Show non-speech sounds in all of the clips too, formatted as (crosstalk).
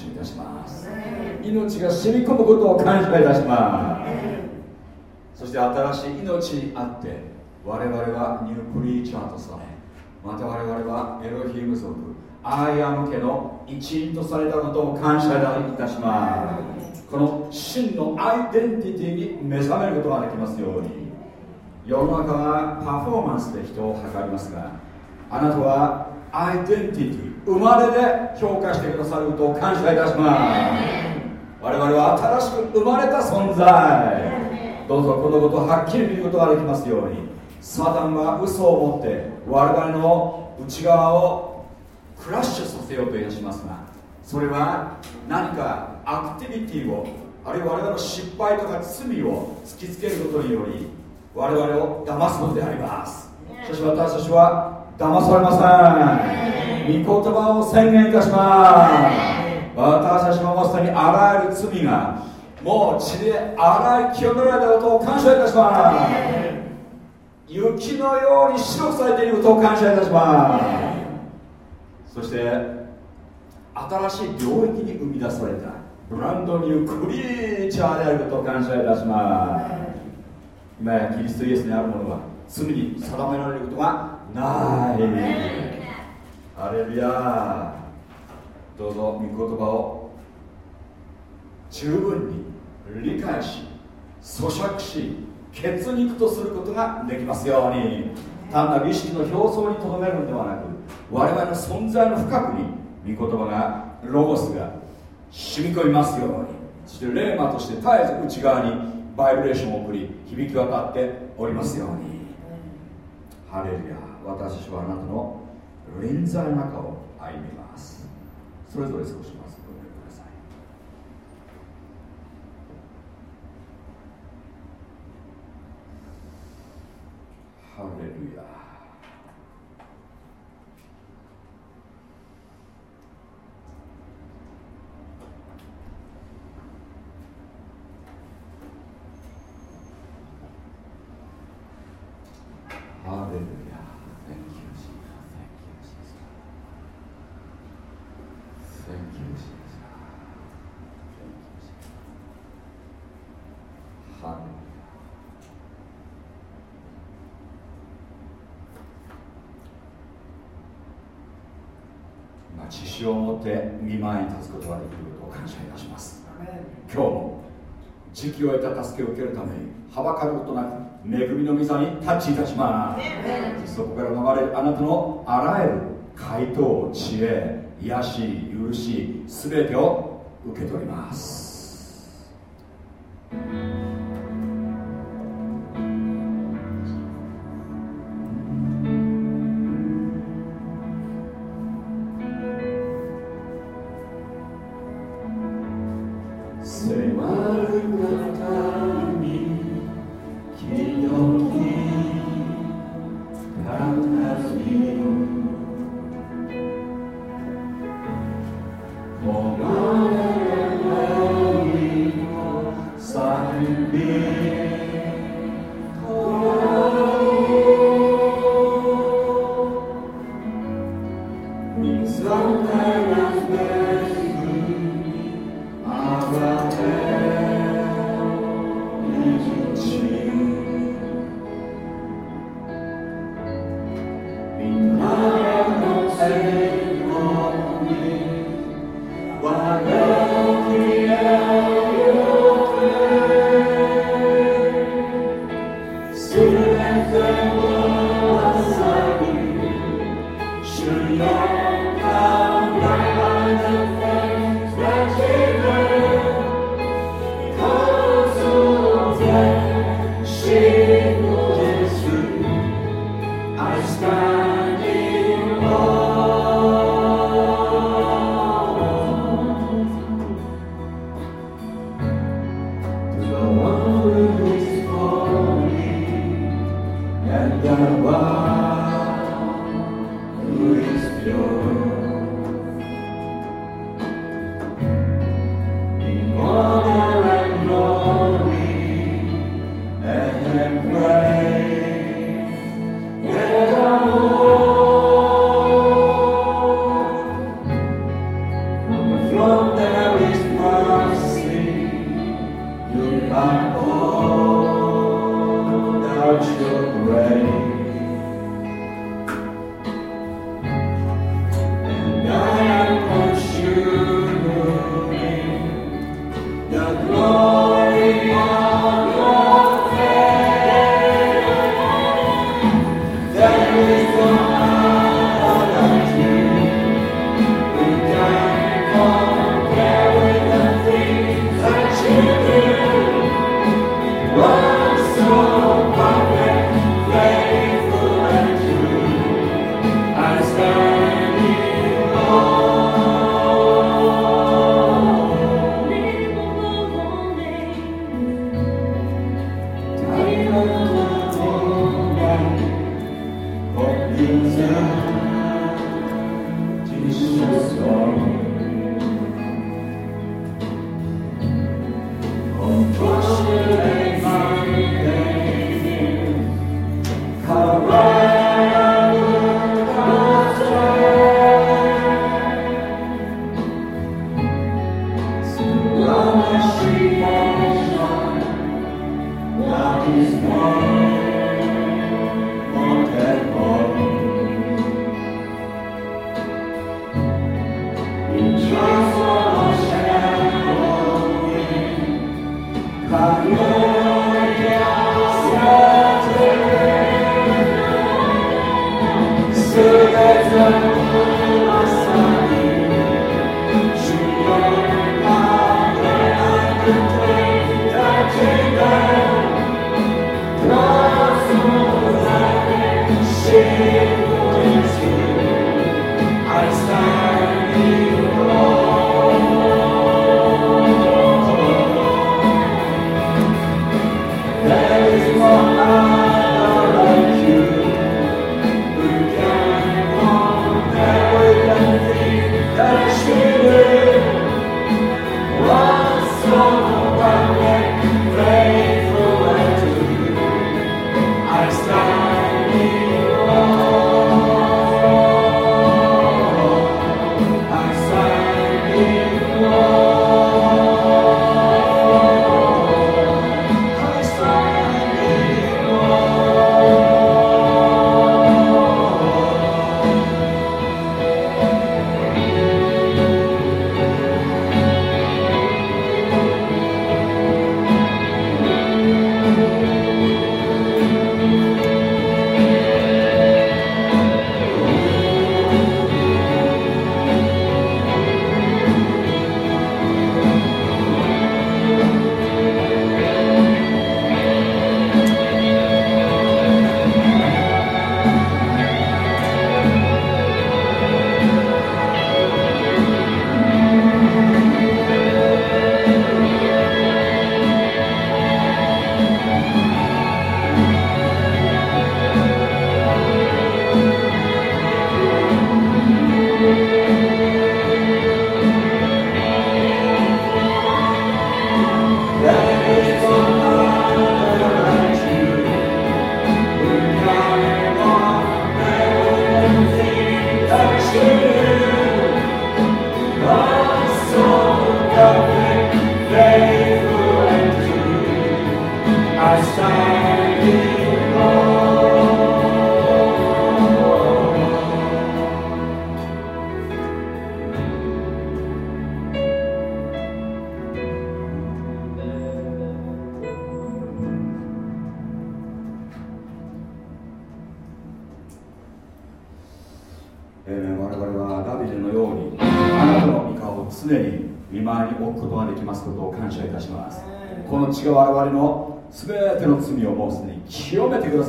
謝いたします。命が染み込むことを感謝いたします。そして新しい命にあって我々は new creature とされまた我々はエロヒム族 I AM 家の一員とされたことを感謝いたします。この真のアイデンティティに目覚めることができますように。世の中はパフォーマンスで人を測りますがあなたはアイデンティティ生まれで評価してくださることを感謝いたします。我々は新しく生まれた存在。どうぞこのことをはっきり見ることができますように。サタンは嘘を持って我々の内側をクラッシュさせようといたしますがそれは何かアクティビティをあるいは我々の失敗とか罪を突きつけることにより我々を騙すのであります。そし私たちは騙されません。御言葉を宣言いたします私たちのまさにあらゆる罪がもう血で洗い清められたことを感謝いたします。雪のように白くされていることを感謝いた。しますそして新しい領域に生み出された。ブランドニュークリーチャーであることを感謝いたします。今やキリストイエスにあるものは罪に定められることがない。アレルヤどうぞ御言葉を十分に理解し咀嚼し血肉とすることができますように。単なる意識の表層にとどめるのではなく我々の存在の深くに御言葉がロゴスが染み込みますように。そしてレーマとして絶えず内側にバイブレーションを送り響き渡っておりますように。ハレルヤ私はあなたの臨在の中を歩みます。それぞれ少しまずご覧ください。ハレルヤ。ハレルヤ Thank you, Jesus. ルヤ知識を持って見舞いに立つことができることを感謝いたします。今日も時期を得た助けを受けるためにはばかることなく恵みの御座にタッチいたします。そこから流れるあなたのあらゆる回答知恵癒し許し全てを受け取ります。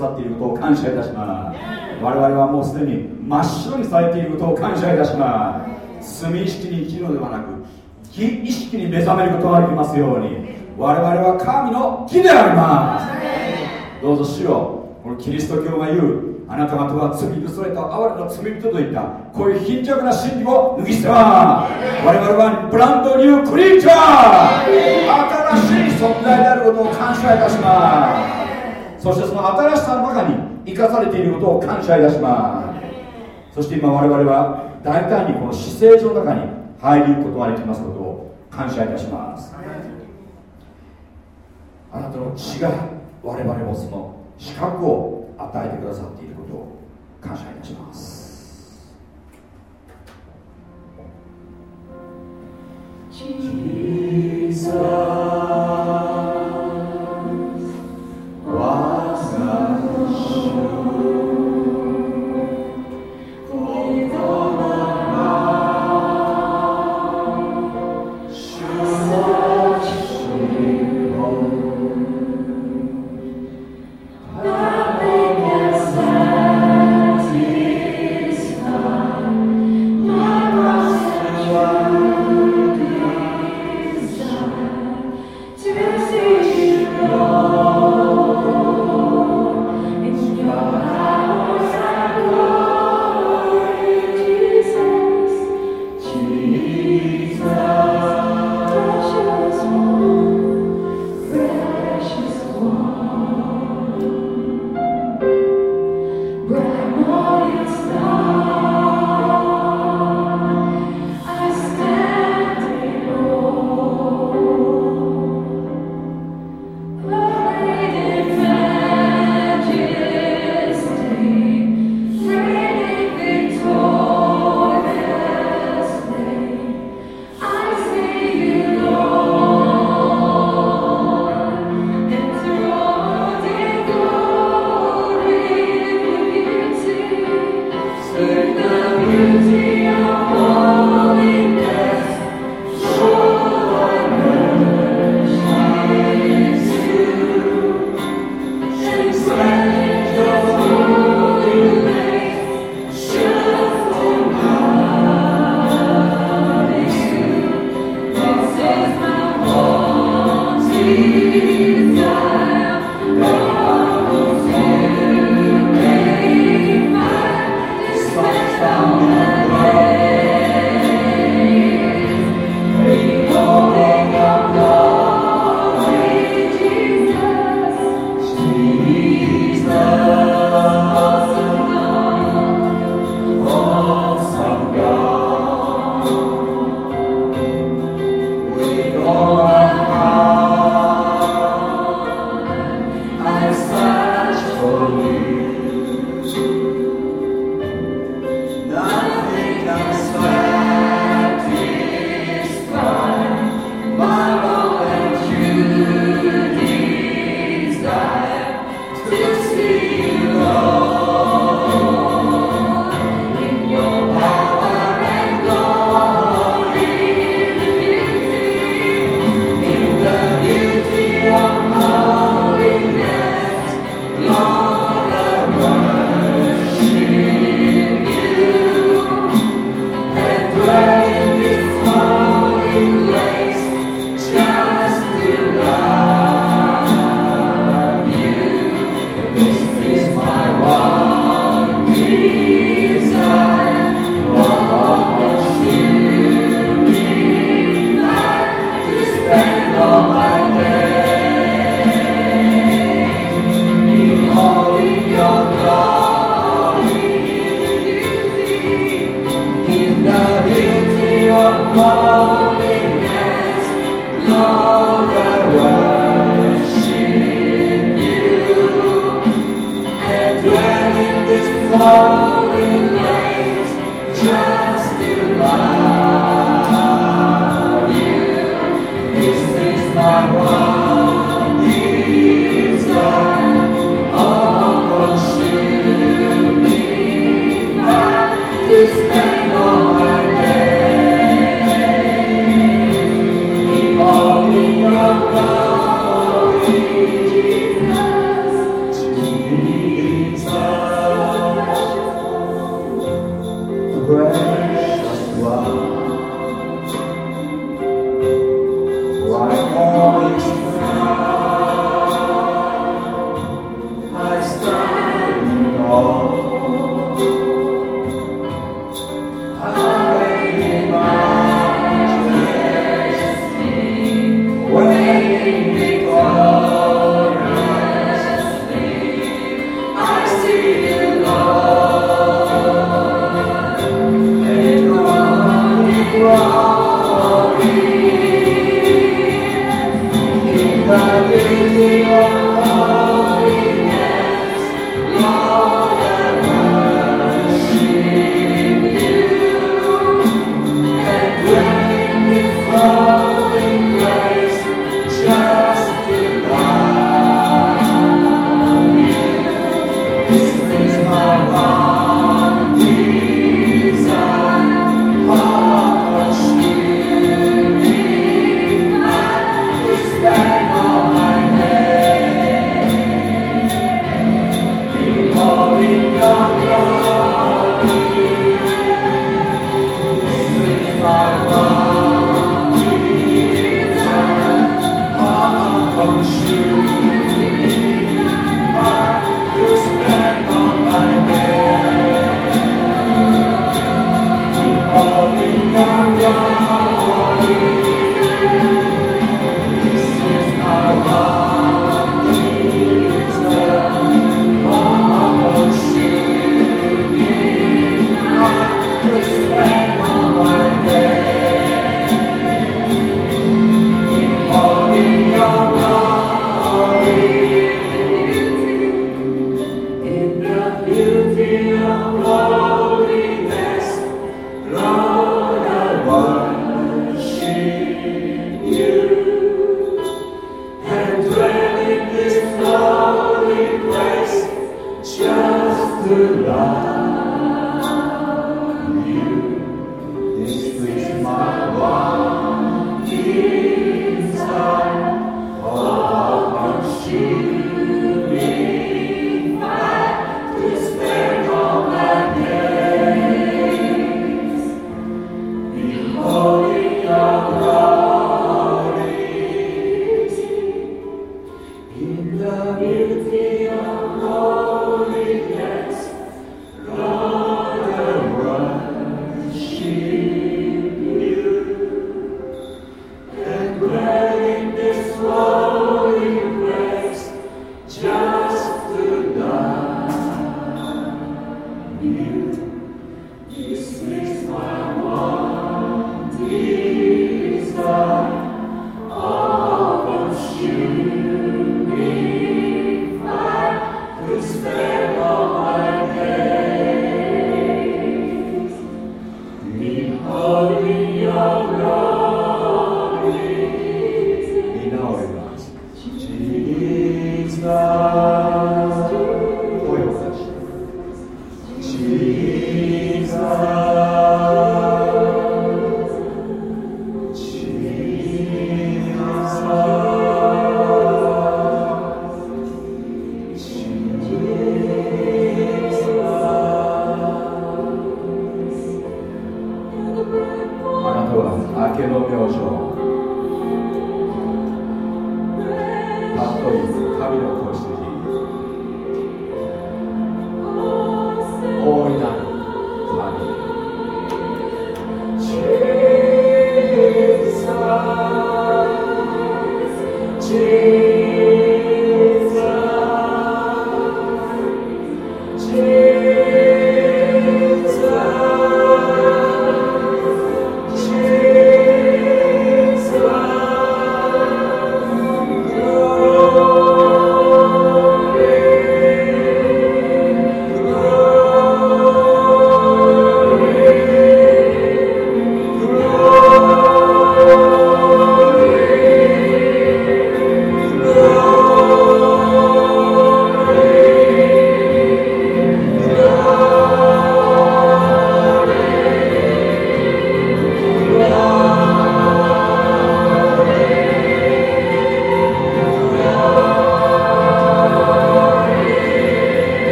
ださっていることを感謝いたします。我々はもうすでに真っ白に咲いていることを感謝いたします。罪意識に生きるのではなく非意識に目覚めることができますように。我々は神の木であります。どうぞ主よ。このキリスト教が言うあなた方は罪許された哀れな罪人といったこういう貧弱な心理を脱ぎ捨ては我々はブランドニュークリーチャー。新しい存在であることを感謝いたします。そしてその新しさの中に生かされていることを感謝いたします。そして今我々は大胆にこの姿勢上の中に入り行くことができますことを感謝いたします。あなたの血が我々もその資格を与えてくださっていることを感謝いたします「Jesus.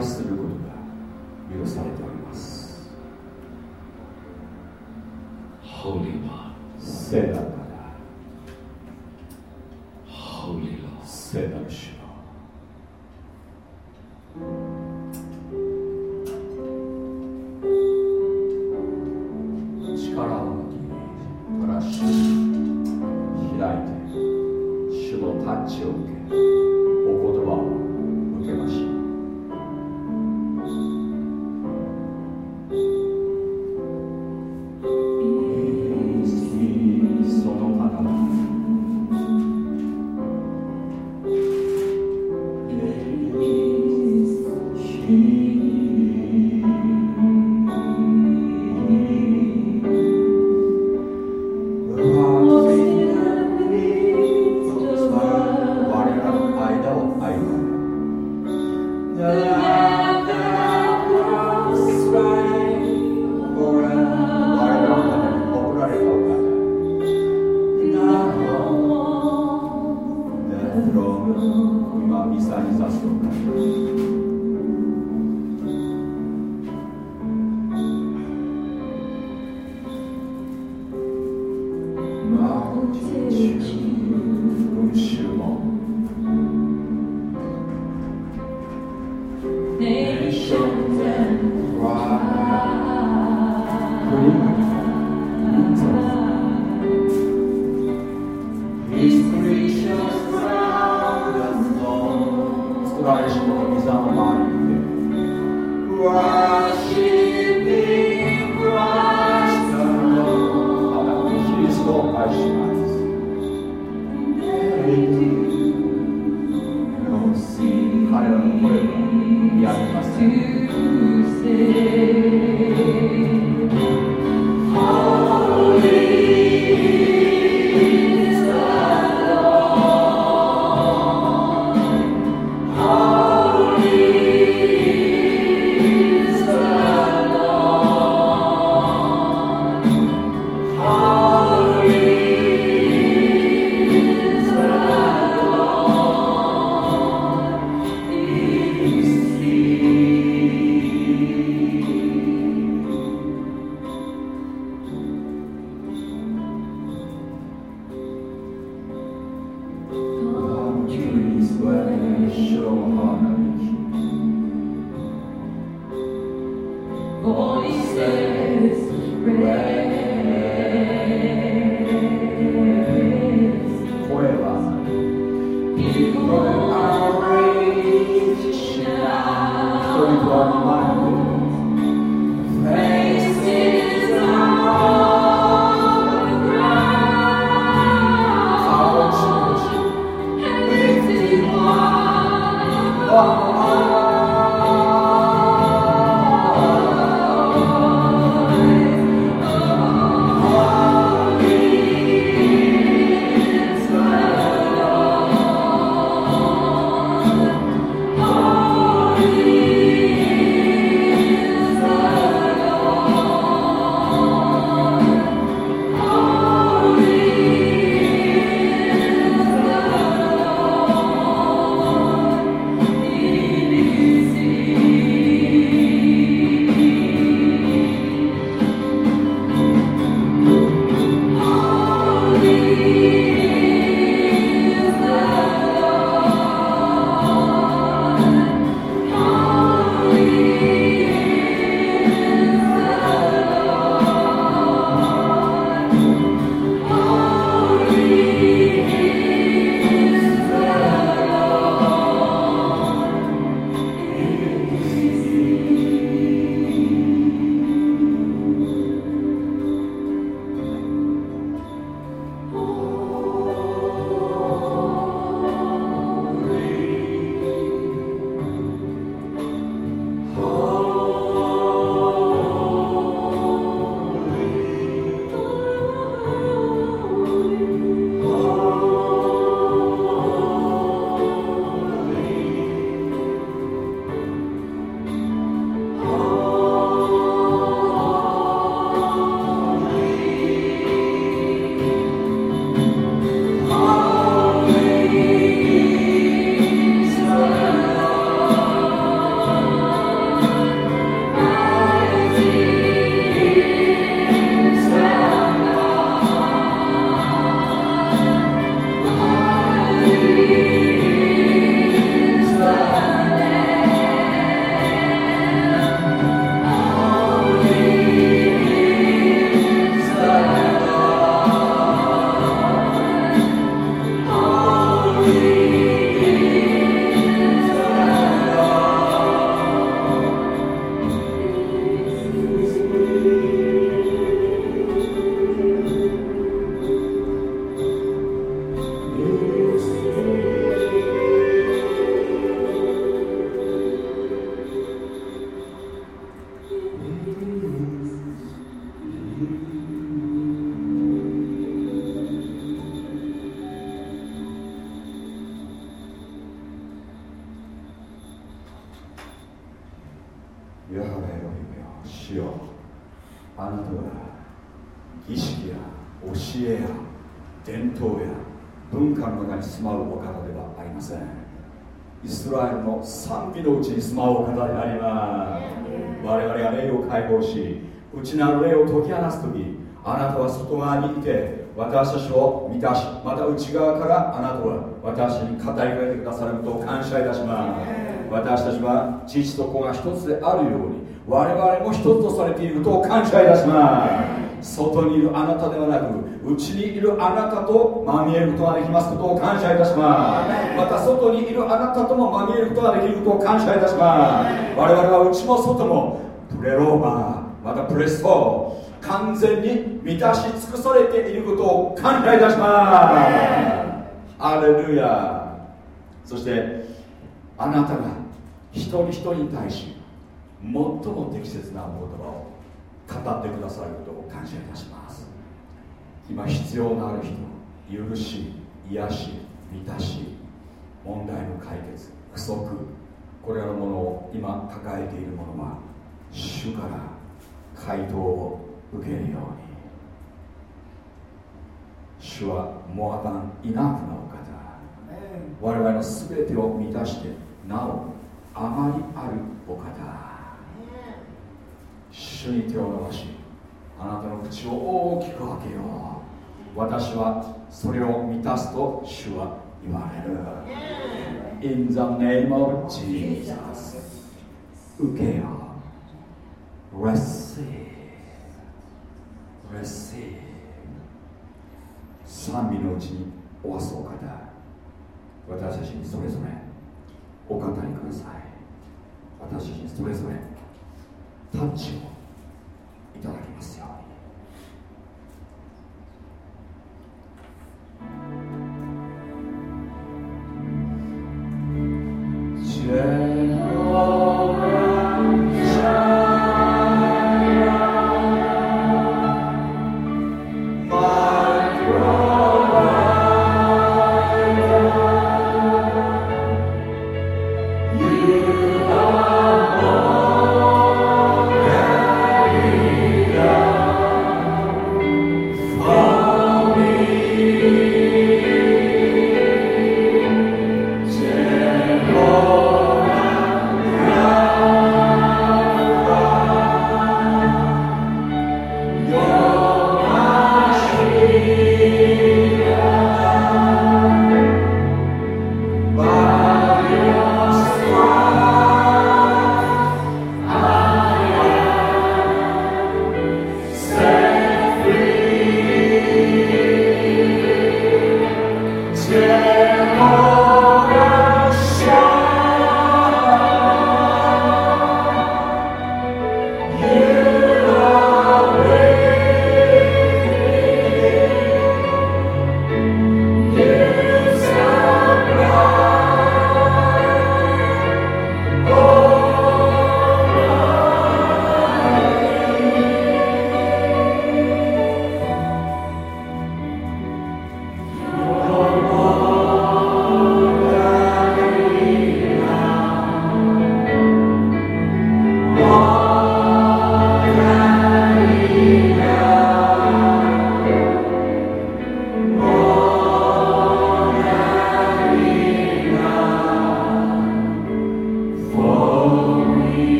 愛することが許されております。Holy One. 私たちを満たしまた内側からあなたは私に語りかけてくださることを感謝いたします。私たちは父と子が一つであるように我々も一つとされていることを感謝いたします。外にいるあなたではなく内にいるあなたとまみえることができますことを感謝いたします。また外にいるあなたともまみえることができることを感謝いたします。我々は内も外もプレローマーまたプレスト完全に満たし尽くされていることを感謝いたします。アレルヤそしてあなたが一人一人に対し最も適切なお言葉を語ってくださることを感謝いたします。今必要のある人許し癒し満たし問題の解決不足これらのものを今抱えているものは主から回答を受けるように。主はモアダンイナフなお方。我々の全てを満たしてなおあまりあるお方。主に手を伸ばしあなたの口を大きく開けよう。私はそれを満たすと主は言われる。In the name of Jesus 受けよう。Receive Receive 賛美のうちにおわすお方私たちにそれぞれお語りください。私たちにそれぞれタッチをいただきますように。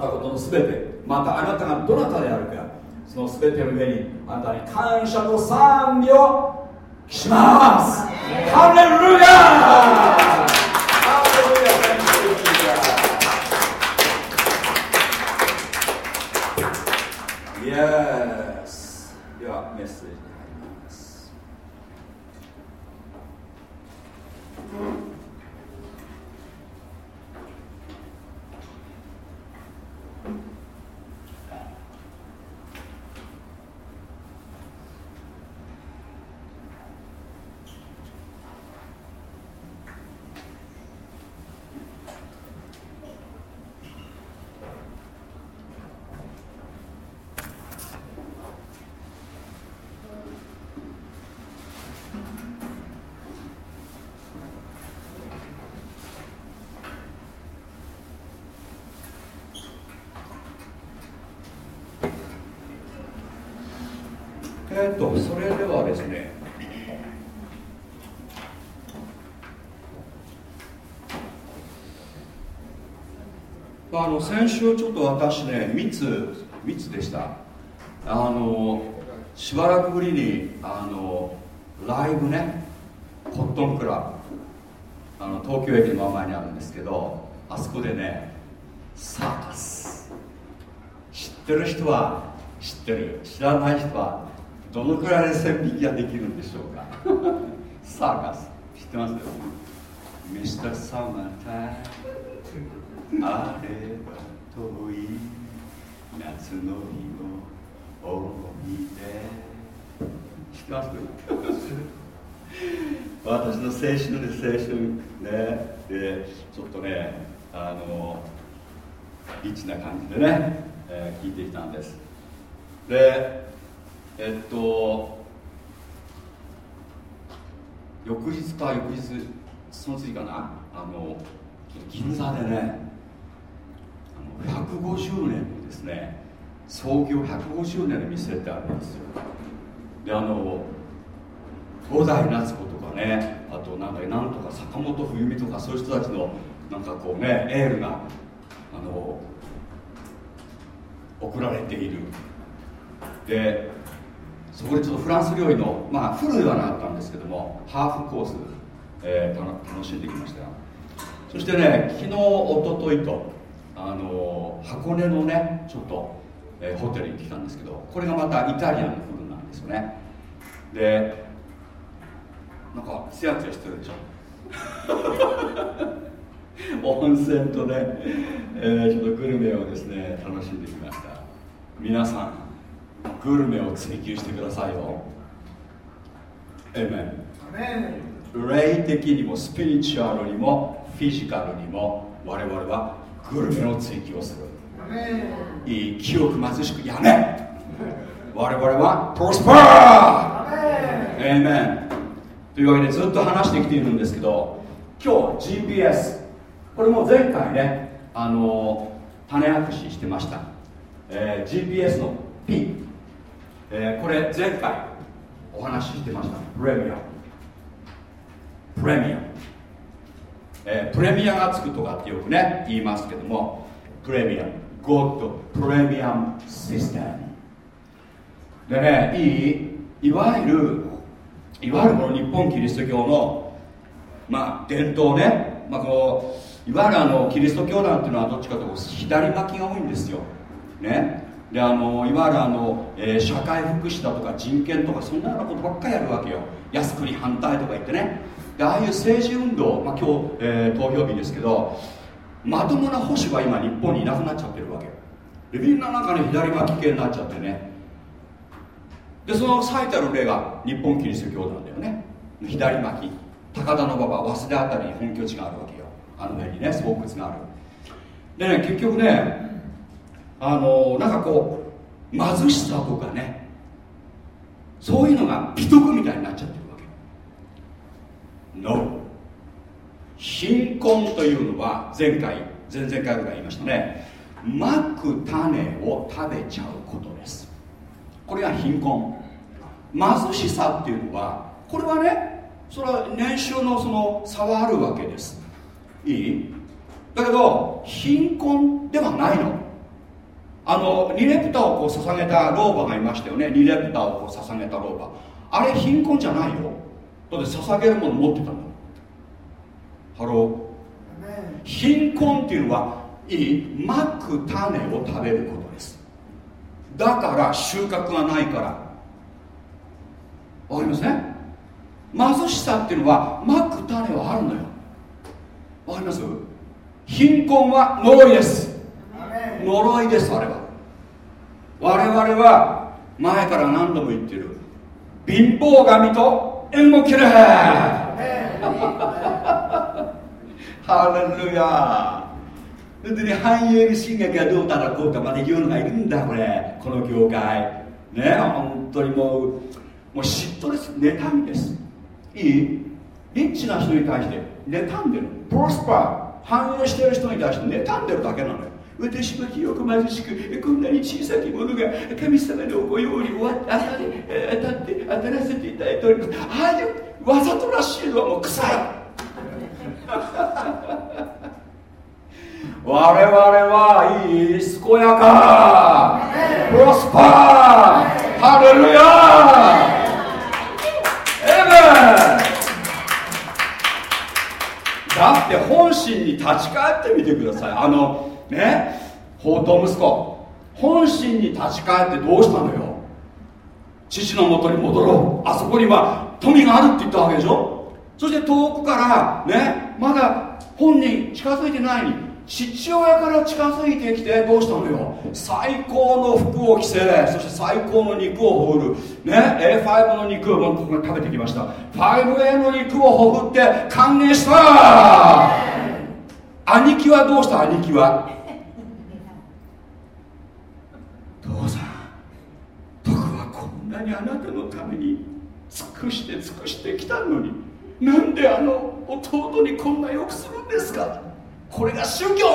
くださったことの全て。またあなたがどなたであるかその全ての上にあなたに感謝と賛美をします。ハレルヤハレルヤ Thank you, Jesus. Yes ではメッセージに入りますえっとそれではですねまああの先週ちょっと私ね密密でした。あのしばらくぶりにあのライブねコットンクラブ。あの東京駅の真ん前にあるんですけどあそこでねサーカス。知ってる人は知ってる。知らない人はどのくらいで線引きができるんでしょうか？サーカス。知ってます？ミスターサマータイあれば遠い夏の日を思い出知ってます？私の青春で青春。ね。でちょっとねあのリッチな感じでね、えー聞いてきたんです。でえっと翌日か翌日その次かな？あの銀座でねあの150年のですね。創業150年の店ってあるんですよ。であの五代夏子とかねあとなんかなんとか坂本冬美とかそういう人たちのなんかこうねエールがあの送られている。でそこでちょっとフランス料理のまあフルではなかったんですけどもハーフコース、えー楽しんできましたよ。そしてね昨日一昨日とあの箱根のねちょっと、えーホテルに行ってきたんですけどこれがまたイタリアンのフルなんですよね。でなんかツヤツヤしてるでしょ。(laughs) 温泉とね、えーちょっとグルメをですね楽しんできました。皆さんグルメを追求してくださいよ。エメン霊的にもスピリチュアルにもフィジカルにも我々はグルメを追求する。いい清く貧しくやめ。我々はプロスパーエメンというわけでずっと話してきているんですけど今日 GPS これも前回ねあの種明かししてました、えー GPS の P、えーこれ前回お話ししてました。プレミアプレミア、えープレミアがつくとかってよくね言いますけどもプレミア God プレミアムシステムでねいいいわゆるいわゆるこの日本キリスト教のまあ伝統ね、まあ、このいわゆるあのキリスト教団っていうのはどっちかというと左巻きが多いんですよ。ねであのいわゆるあの、えー社会福祉だとか人権とかそんなようなことばっかりやるわけよ。靖国反対とか言ってね。でああいう政治運動、まあ、今日、えー投票日ですけどまともな保守は今日本にいなくなっちゃってるわけでみんななんかね左巻き系になっちゃってね。でその最たる例が日本キリスト教団だよね。左巻き。高田馬場早稲田あたりに本拠地があるわけよ。あの辺にね巣窟がある。でね結局ねあのなんかこう貧しさとかねそういうのが美徳みたいになっちゃってるわけ。No 貧困というのは前回前々回ぐらい言いましたね。まく種を食べちゃうことです。これが貧困。貧しさっていうのはこれはねそれは年収のその差はあるわけです。いい？だけど貧困ではないの。あの2レプタをこう捧げた老婆がいましたよね。2レプタをこう捧げた老婆。あれ貧困じゃないよ。だって捧げるもの持ってたんだ Hello。貧困っていうのはいいまく種を食べることです。だから収穫がないから。わかりますね貧しさっていうのはまく種はあるのよ。わかります？貧困は呪いです呪いですあれは。我々は前から何度も言ってる。貧乏神と縁を切れ。ハレルヤ。それでね繁栄の進学がどうたらこうかまで言うのがいるんだこれ。この業界。ね本当にもうもう嫉妬です。妬みです。いい？リッチな人に対して妬んでる。プロスパー。繁栄してる人に対して妬んでるだけなのよ。私は清く貧しくこんなに小さきものが神様のご用意を当たって当たって当たらせていただいております。ああいうわざとらしいのはもう臭い (laughs) 我々はいい健やかプロスパーハレルヤエメンだって本心に立ち返ってみてください。あのね宝刀息子。本心に立ち返ってどうしたのよ。父のもとに戻ろう。あそこには富があるって言ったわけでしょ。そして遠くからねまだ本人近づいてないに父親から近づいてきてどうしたのよ。最高の服を着せそして最高の肉をほぐる。ね A5 の肉を僕が食べてきました。5A の肉をほぐって歓迎した。兄貴はどうした？兄貴は父さん僕はこんなにあなたのために尽くして尽くしてきたのになんであの弟にこんなよくするんですか？これが宗教。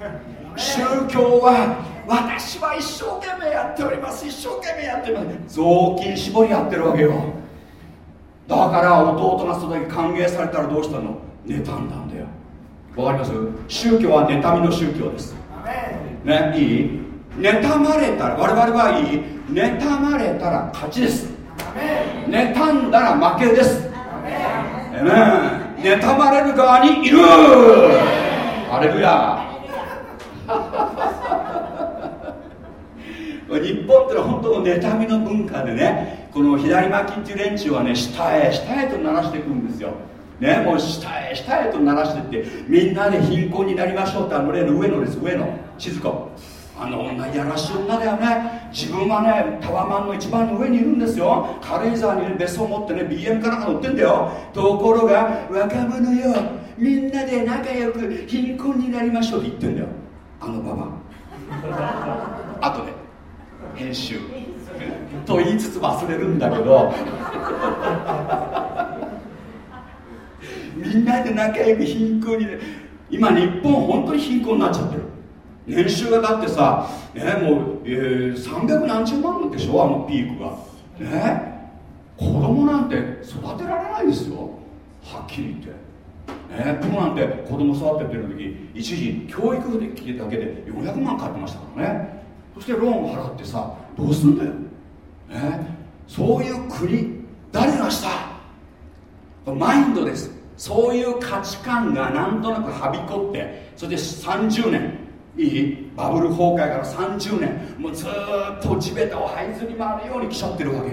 (laughs) 宗教は私は一生懸命やっております。一生懸命やってます。雑巾絞りやってるわけよ。だから弟がその時歓迎されたらどうしたの？妬んだんだよ。わかります？宗教は妬みの宗教です。ねいい？妬まれたら我々はいい。妬まれたら勝ちです。妬んだら負けです。えめ妬まれる側にいる。ハレルヤ。(laughs) 日本ってのは本当の妬みの文化でねこの左巻きっていう連中はね下へ下へと鳴らしていくんですよ。ねもう下へ下へと鳴らしてってみんなで貧困になりましょうってあの例の上野です。上野。静子あの女やらしい女だよね。自分はねタワマンの一番の上にいるんですよ。軽井沢に、ね、別荘持ってね BM かなんか乗ってんだよ。ところが若者よみんなで仲良く貧困になりましょうって言ってんだよ。あのババ (laughs) あとで編集。と言いつつ忘れるんだけど。(laughs) みんなで仲良く貧困に今日本本当に貧困になっちゃってる年収がだってさ、ね、もう、えー、300何十万でしょあのピークが。ね子供なんて育てられないですよ。はっきり言って。ね、僕なんて子供育ててる時一時教育費だけで400万買ってましたからね。そしてローンを払ってさどうすんだよ、ね、そういう国誰がした？マインドです。そういう価値観がなんとなくはびこってそれで30年。いい？バブル崩壊から30年。もうずっと地べたを這いずり回るように来ちゃってるわけ。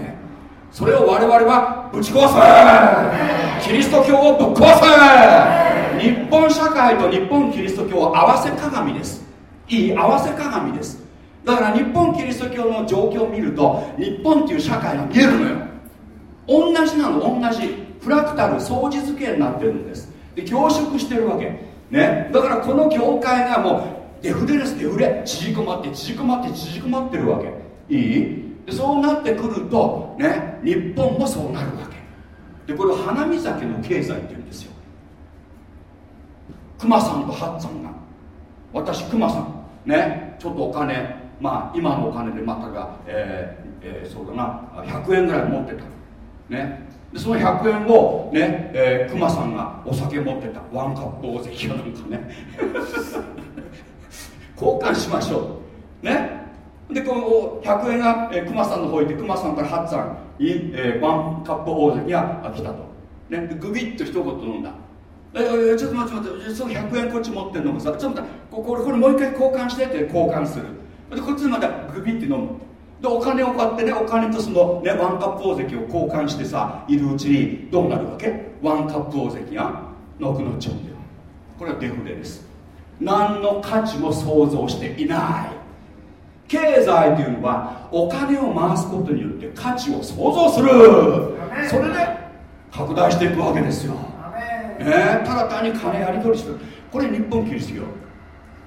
それを我々はぶち壊せキリスト教をぶっ壊せ日本社会と日本キリスト教は合わせ鏡です。いい合わせ鏡です。だから日本キリスト教の状況を見ると日本っていう社会が見えるのよ。同じなの同じ。フラクタル相似図形になってるんです。で凝縮してるわけ。ね。だからこの業界がもうデフレですデフレ縮こまって縮こまって縮こまってるわけ。いい？でそうなってくるとね日本もそうなるわけ。でこれを花見酒の経済っていうんですよ。熊さんとハッツァンが。私熊さん。ねちょっとお金まあ今のお金でまたが、えーえーそうだな。100円ぐらい持ってた。ね。でその100円をね、えー、熊さんがお酒持ってた。ワンカップ大関かなんかね。交換しましょう。ね？でこの100円が、えー、熊さんの方行って熊さんからハッツァンに、えー、ワンカップ大関が来たと、ね、でグビッと一言飲んだ。えー、ちょっと待って待ってその100円こっち持ってんのもさちょっと待ってこれこれもう一回交換してって交換する。でこっちでまたグビッて飲む。でお金を買ってねお金とその、ね、ワンカップ大関を交換してさいるうちにどうなるわけ？ワンカップ大関がなくなっちゃうんだよこれはデフレです。何の価値も想像していない。経済というのはお金を回すことによって価値を創造する。それで拡大していくわけですよ、ね、ただ単に金やり取りしてる。これ日本キリスト教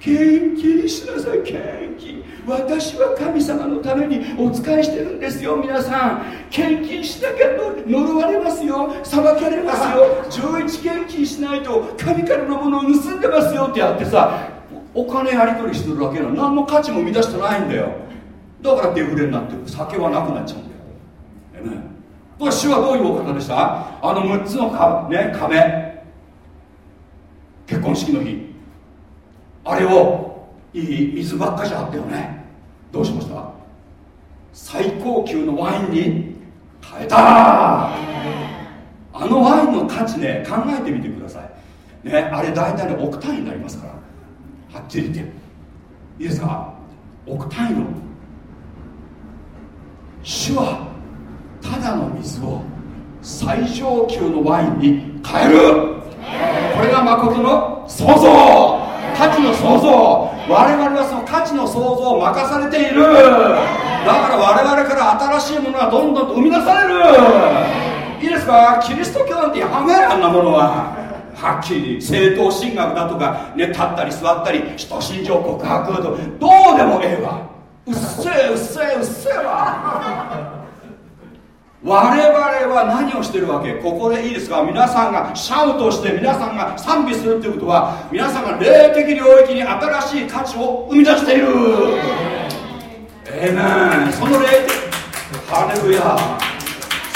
献金しなさい献金私は神様のためにお仕えしてるんですよ皆さん。献金しなきゃ呪われますよ。裁かれますよ。11献金しないと神からのものを盗んでますよ。ってやってさお金やり取りしてるだけなの何の価値も生み出してないんだよ。だからデフレになって酒はなくなっちゃうんだよ、ね、これ主はどういうお方でした？あの6つのか、ね、壁結婚式の日。あれをいい水ばっかじゃあったよね。どうしました？最高級のワインに変えた。あのワインの価値ね考えてみてください。ねあれ大体ね億単位になりますから。はっきり言って。いいですか？億単位の。主はただの水を最上級のワインに変える。これが誠の創造価値の創造我々はその価値の創造を任されている。だから我々から新しいものがどんどん生み出される。いいですか？キリスト教なんてやめあんなものは。はっきり正当神学だとか、ね、立ったり座ったり人心情告白とどうでもええわ。うっせえうっせえうっせえわ。我々は何をしてるわけ？ここでいいですか？皆さんがシャウトして皆さんが賛美するということは皆さんが霊的領域に新しい価値を生み出している。ええねその霊的ハレルヤ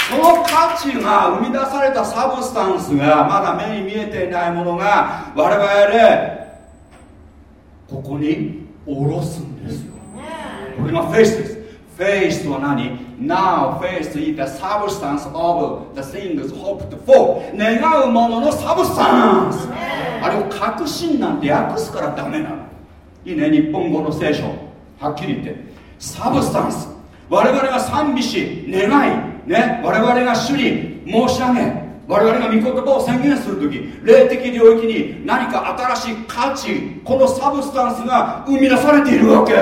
その価値が生み出された substance がまだ目に見えていないものが我々でここに下ろすんですよ。これがフェイスです Faith とは何 ?Now faith is the substance of the things hoped for. 願うもののサブスタンス。あれを確信なんて訳すからダメなの。いいね？日本語の聖書。はっきり言って。サブスタンス。我々が賛美し願い。ね？我々が主に申し上げ我々が御言葉を宣言するとき霊的領域に何か新しい価値この substance が生み出されているわけ。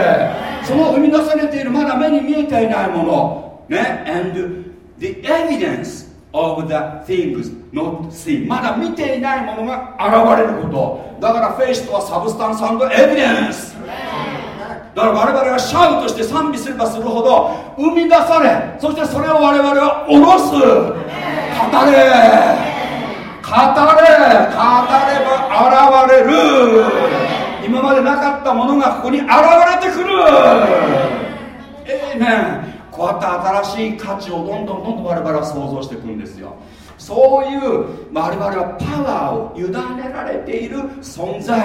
その生み出されているまだ目に見えていないもの。ね and the evidence of the things not seen まだ見ていないものが現れること。だから faith とは substance evidence。だから我々はシャウトして賛美すればするほど生み出されそしてそれを我々は下ろす。語れ。語れ。語れば現れる。今までなかったものがここに現れてくる。ええねこうやって新しい価値をどんどんどんどん我々は想像していくんですよ。そういう我々はパワーを委ねられている存在。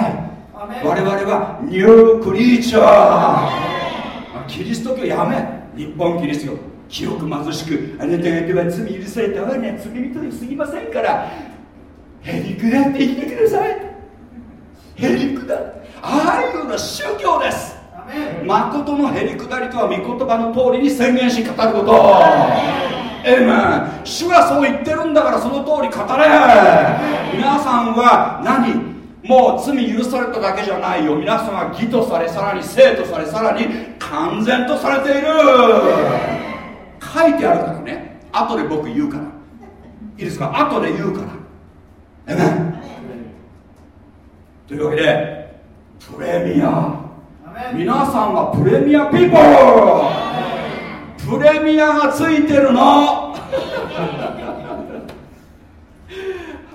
我々はニュークリーチャー。キリスト教やめ。日本キリスト教記憶貧しくあなたが言っては罪許されたわね罪人にすぎませんからへりくだって生きてください。へりくだ。ああいうのは宗教です。誠のへりくだりとは御言葉の通りに宣言し語ること。ええ主はそう言ってるんだからその通り語れ。皆さんは何？もう罪許されただけじゃないよ。皆さんは義とされさらに生とされさらに完全とされている書いてあるからね。後で僕言うから。いいですか？後で言うから。えめというわけでプレミア。皆さんはプレミアピーポー。プレミアがついてるの。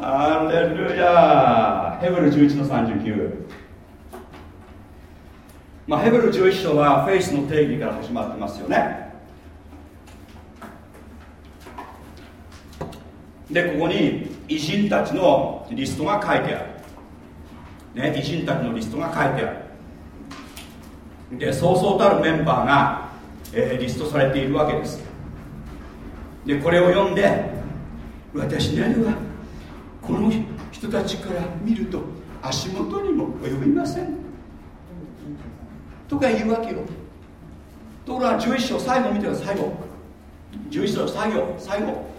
ハレルヤ。ヘブル11の39まあ、ヘブル11章はフェイスの定義から始まってますよねでここに偉人たちのリストが書いてある、ね、偉人たちのリストが書いてある。でそうそうたるメンバーが、えー、リストされているわけです。でこれを読んで私なるはこの人たちから見ると足元にも及びません。とか言うわけよ。ところが11章最後見てください。最後。11章最後。最後。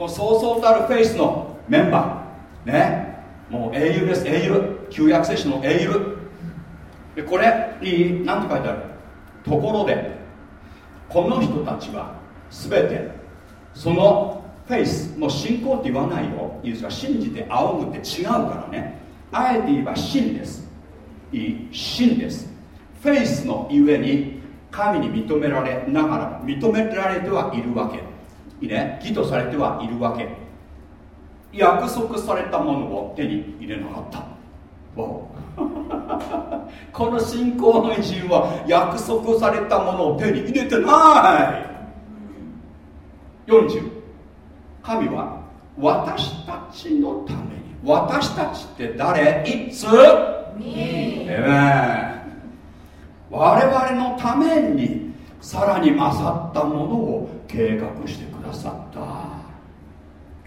このそうそうたるフェイスのメンバー。ね。もう英雄です。英雄。旧約聖書の英雄。でこれに何て書いてある？ところでこの人たちは全てそのフェイスもう信仰って言わないよ。いいですか信じて仰ぐって違うからね。あえて言えば真です。いい真です。フェイスのゆえに神に認められながら認められてはいるわけ。いいね義とされてはいるわけ。約束されたものを手に入れなかった。わお。(laughs) この信仰の偉人は約束されたものを手に入れてない。40神は私たちのために。私たちって誰？いつ？えめ我々のためにさらに勝ったものを計画してくださった。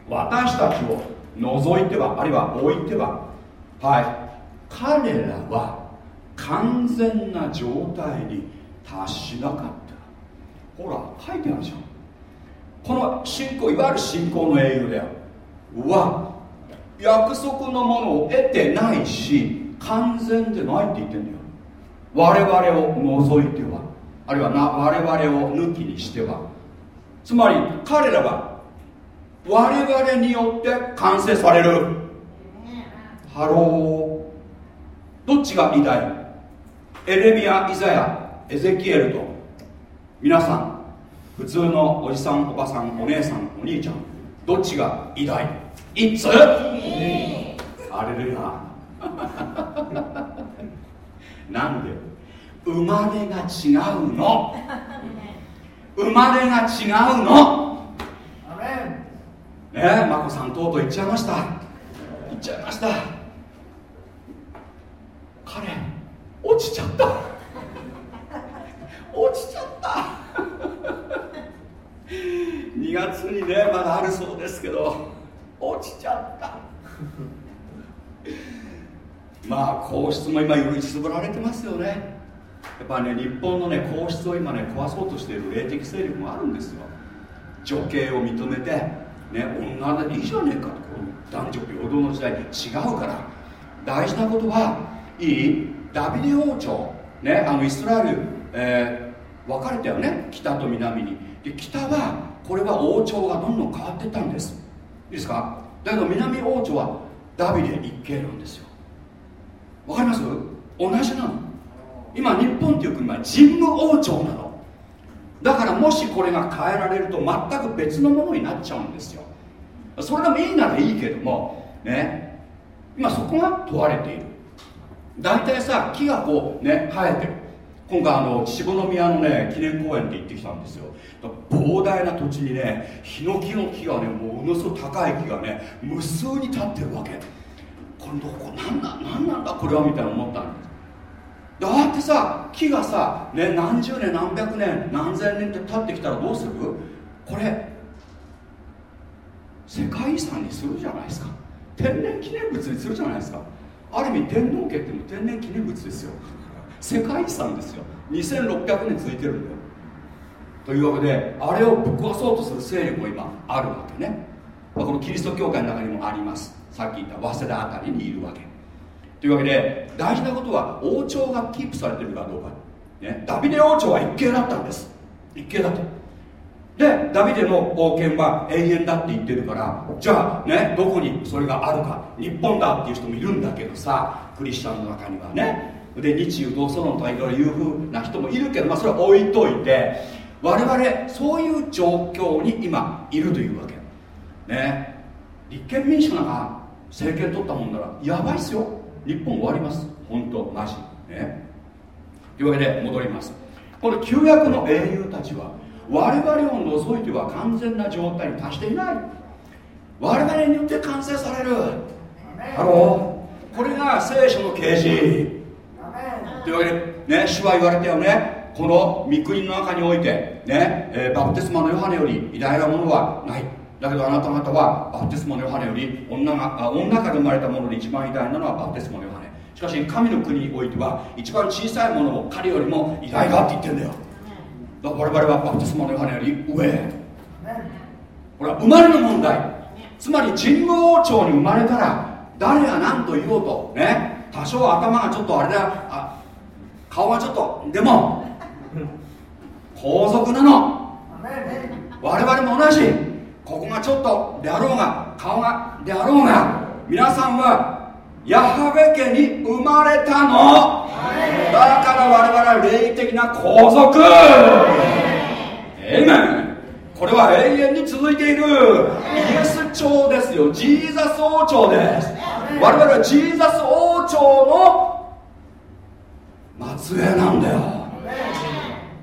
私たちを除いてはあるいは置いてははい。彼らは完全な状態に達しなかった。ほら書いてあるじゃん。この信仰いわゆる信仰の英雄だよ。は約束のものを得てないし完全でないって言ってんだよ。我々を除いてはあるいはな我々を抜きにしては。つまり彼らは我々によって完成される。 Hello。どっちが偉大？エレミア・イザヤエゼキエルと。皆さん普通のおじさんおばさんお姉さんお兄ちゃんどっちが偉大？いつ？ハレルヤ。なんで？生まれが違うの。生まれが違うの。ねえ眞子さんとうとう言っちゃいました。言っちゃいました。彼落ちちゃった。落ちちゃった。(laughs) 2 (laughs) 月にねまだあるそうですけど落ちちゃった。(laughs) まあ皇室も今揺りつぶられてますよねやっぱね日本のね皇室を今ね壊そうとしている霊的勢力もあるんですよ。女系を認めてね女でいいじゃねえかと。この男女平等の時代に違うから。大事なことはいいダビデ王朝ねあのイスラエル、えー、分かれたよね北と南に。で北はこれは王朝がどんどん変わっていったんです。いいですか？だけど南王朝はダビデ一系なんですよ。わかります？同じなの。今日本っていう国は神武王朝なの。だからもしこれが変えられると全く別のものになっちゃうんですよ。それでもいいならいいけどもね今そこが問われている。大体さ木がこうね生えてる。今回あの秩父宮のね記念公園って行ってきたんですよ。膨大な土地にねヒノキの木がねもうものすごく高い木がね無数に立ってるわけ。これどこなんだなんなんだこれはみたいな思ったんですだってさ木がさ、ね、何十年何百年何千年って経ってきたらどうする？これ世界遺産にするじゃないですか。天然記念物にするじゃないですか。ある意味天皇家っても天然記念物ですよ。世界遺産ですよ。2600年続いてるんだよ。というわけであれをぶっ壊そうとする勢力も今あるわけね、まあ、このキリスト教会の中にもあります。さっき言った早稲田あたりにいるわけ。というわけで大事なことは王朝がキープされてるかどうか、ね、ダビデ王朝は一系だったんです。一系だったでダビデの王権は永遠だって言ってるからじゃあねどこにそれがあるか。日本だっていう人もいるんだけどさクリスチャンの中にはね。で日中同祖論とかいろいろいうふうな人もいるけど、まあ、それは置いといて我々そういう状況に今いるというわけ。ね。立憲民主なんか政権取ったもんならやばいっすよ。日本終わります。本当マジね。というわけで戻ります。この旧約の英雄たちは我々を除いては完全な状態に達していない。我々によって完成される。ハローこれが聖書の啓示。というわけでね主は言われたよね。この御国の中においてね、えーバプテスマのヨハネより偉大なものはない。だけどあなた方はバプテスマのヨハネより女があ女から生まれたもので一番偉大なのはバプテスマのヨハネ。しかし神の国においては一番小さいものも彼よりも偉大だって言ってんだよ。だから我々はバプテスマのヨハネより上。これは生まれの問題。つまり神宮王朝に生まれたら誰が何と言おうとね。多少頭がちょっとあれだ。あ顔がちょっとでも (laughs) 皇族なの。我々も同じここがちょっとであろうが顔がであろうが皆さんはヤハベ家に生まれたの。だから我々は霊的な皇族。エイメンこれは永遠に続いている。イエス朝ですよ。ジーザス王朝です。我々はジーザス王朝の末裔なんだよ。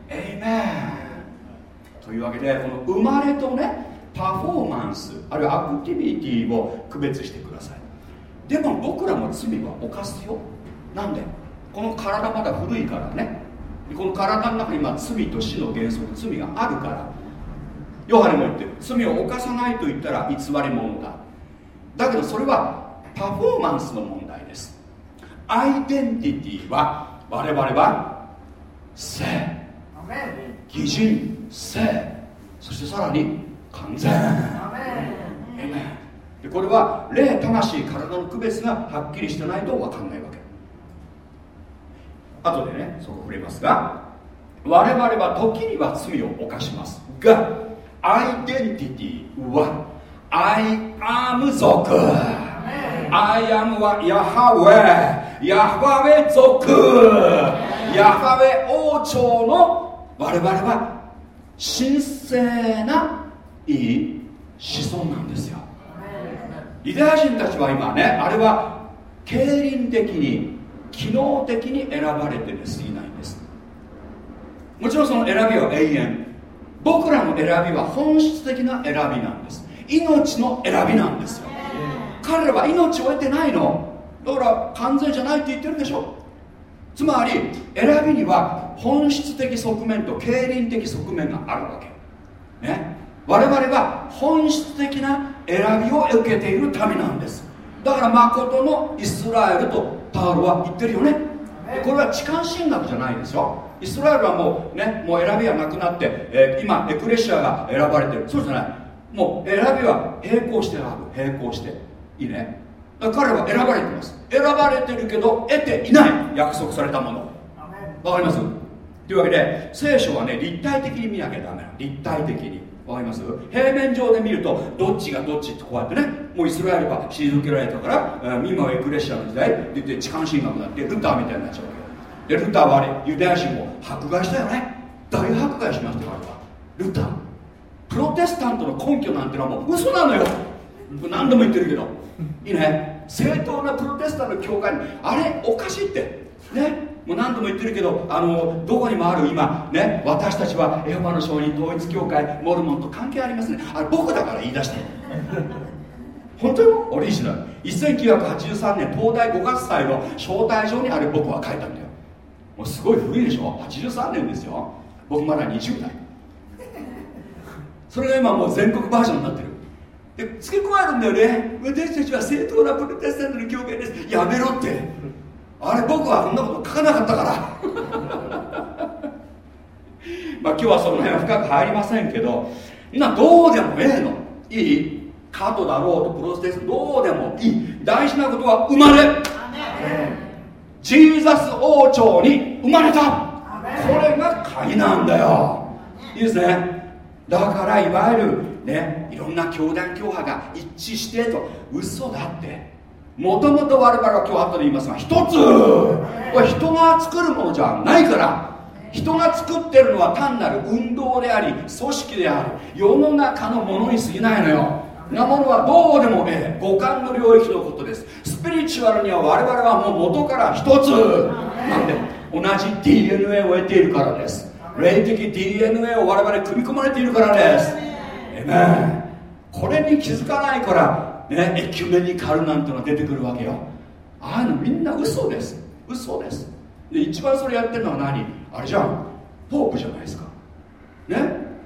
エイメンというわけでこの生まれとねパフォーマンスあるいはアクティビティを区別してください。でも僕らも罪は犯すよ。なんで？この体まだ古いからね。この体の中に今罪と死の原則罪があるから。ヨハネも言ってる。罪を犯さないと言ったら偽り者だ。だけどそれはパフォーマンスの問題です。アイデンティティは我々は聖義人聖そしてさらに完全でこれは霊魂体の区別がはっきりしてないと分かんないわけ。後でねそこ触れますが我々は時には罪を犯しますがアイデンティティは I am 族。I am はヤハウェヤハウェ族。ヤハウェ王朝の我々は神聖ないい子孫なんですよ。ユダヤ人たちは今ねあれは経輪的に機能的に選ばれてに過ぎないんです。もちろんその選びは永遠。僕らの選びは本質的な選びなんです。命の選びなんですよ。彼らは命を得てないの。だから完全じゃないって言ってるでしょ。つまり選びには本質的側面と経輪的側面があるわけ。ね。我々は本質的な選びを受けている民なんです。だから誠のイスラエルとパウロは言ってるよね。でこれは痴漢神学じゃないですよ。イスラエルはもうねもう選びはなくなって、えー今エクレシアが選ばれてる。そうじゃない。もう選びは並行してある。並行していい。ねだから彼は選ばれてます。選ばれてるけど得ていない。約束されたもの。わかります？というわけで聖書はね立体的に見なきゃダメなの。立体的にわかります？平面上で見るとどっちがどっちってこうやってねもうイスラエルが退けられたから、えー今はエクレシアの時代で言って痴漢神学になってルターみたいになっちゃうわけよ。でルターはあれユダヤ人を迫害したよね。大迫害しましたよあれは。ルター。プロテスタントの根拠なんてのはもう嘘なのよ。何度も言ってるけど。いいね？正当なプロテスタントの教会にあれおかしいって。ね？もう何度も言ってるけどあのどこにもある今ね私たちはエホバの証人統一教会モルモンと関係ありますね。あれ僕だから言い出して (laughs) 本当よ。オリジナル。1983年東大5月祭の招待状にあれ僕は書いたんだよ。もうすごい古いでしょ。83年ですよ。僕まだ20代。それが今もう全国バージョンになってる。で付け加えるんだよね。私たちは正当なプロテスタントの教会です。やめろって。あれ僕はそんなこと書かなかったから。(laughs) まあ今日はその辺は深く入りませんけどなどうでもええの。いい？カトだろうとプロステスどうでもいい。大事なことは生まれ。ジーザス王朝に生まれた。これが鍵なんだよ。いいですね。だからいわゆるねいろんな教団教派が一致してと。嘘だってもともと我々は今日後で言いますが一つこれ人が作るものじゃないから人が作ってるのは単なる運動であり組織である。世の中のものに過ぎないのよ。なものはどうでもええ。五感の領域のことです。スピリチュアルには我々はもう元から一つ。なんで同じ DNA を得ているからです。霊的 DNA を我々組み込まれているからです。えめこれに気づかないからねエキュメニカルなんてのが出てくるわけよ。ああいうのみんな嘘です。嘘です。で一番それやってるのは何？あれじゃん。ポープじゃないですか。ね？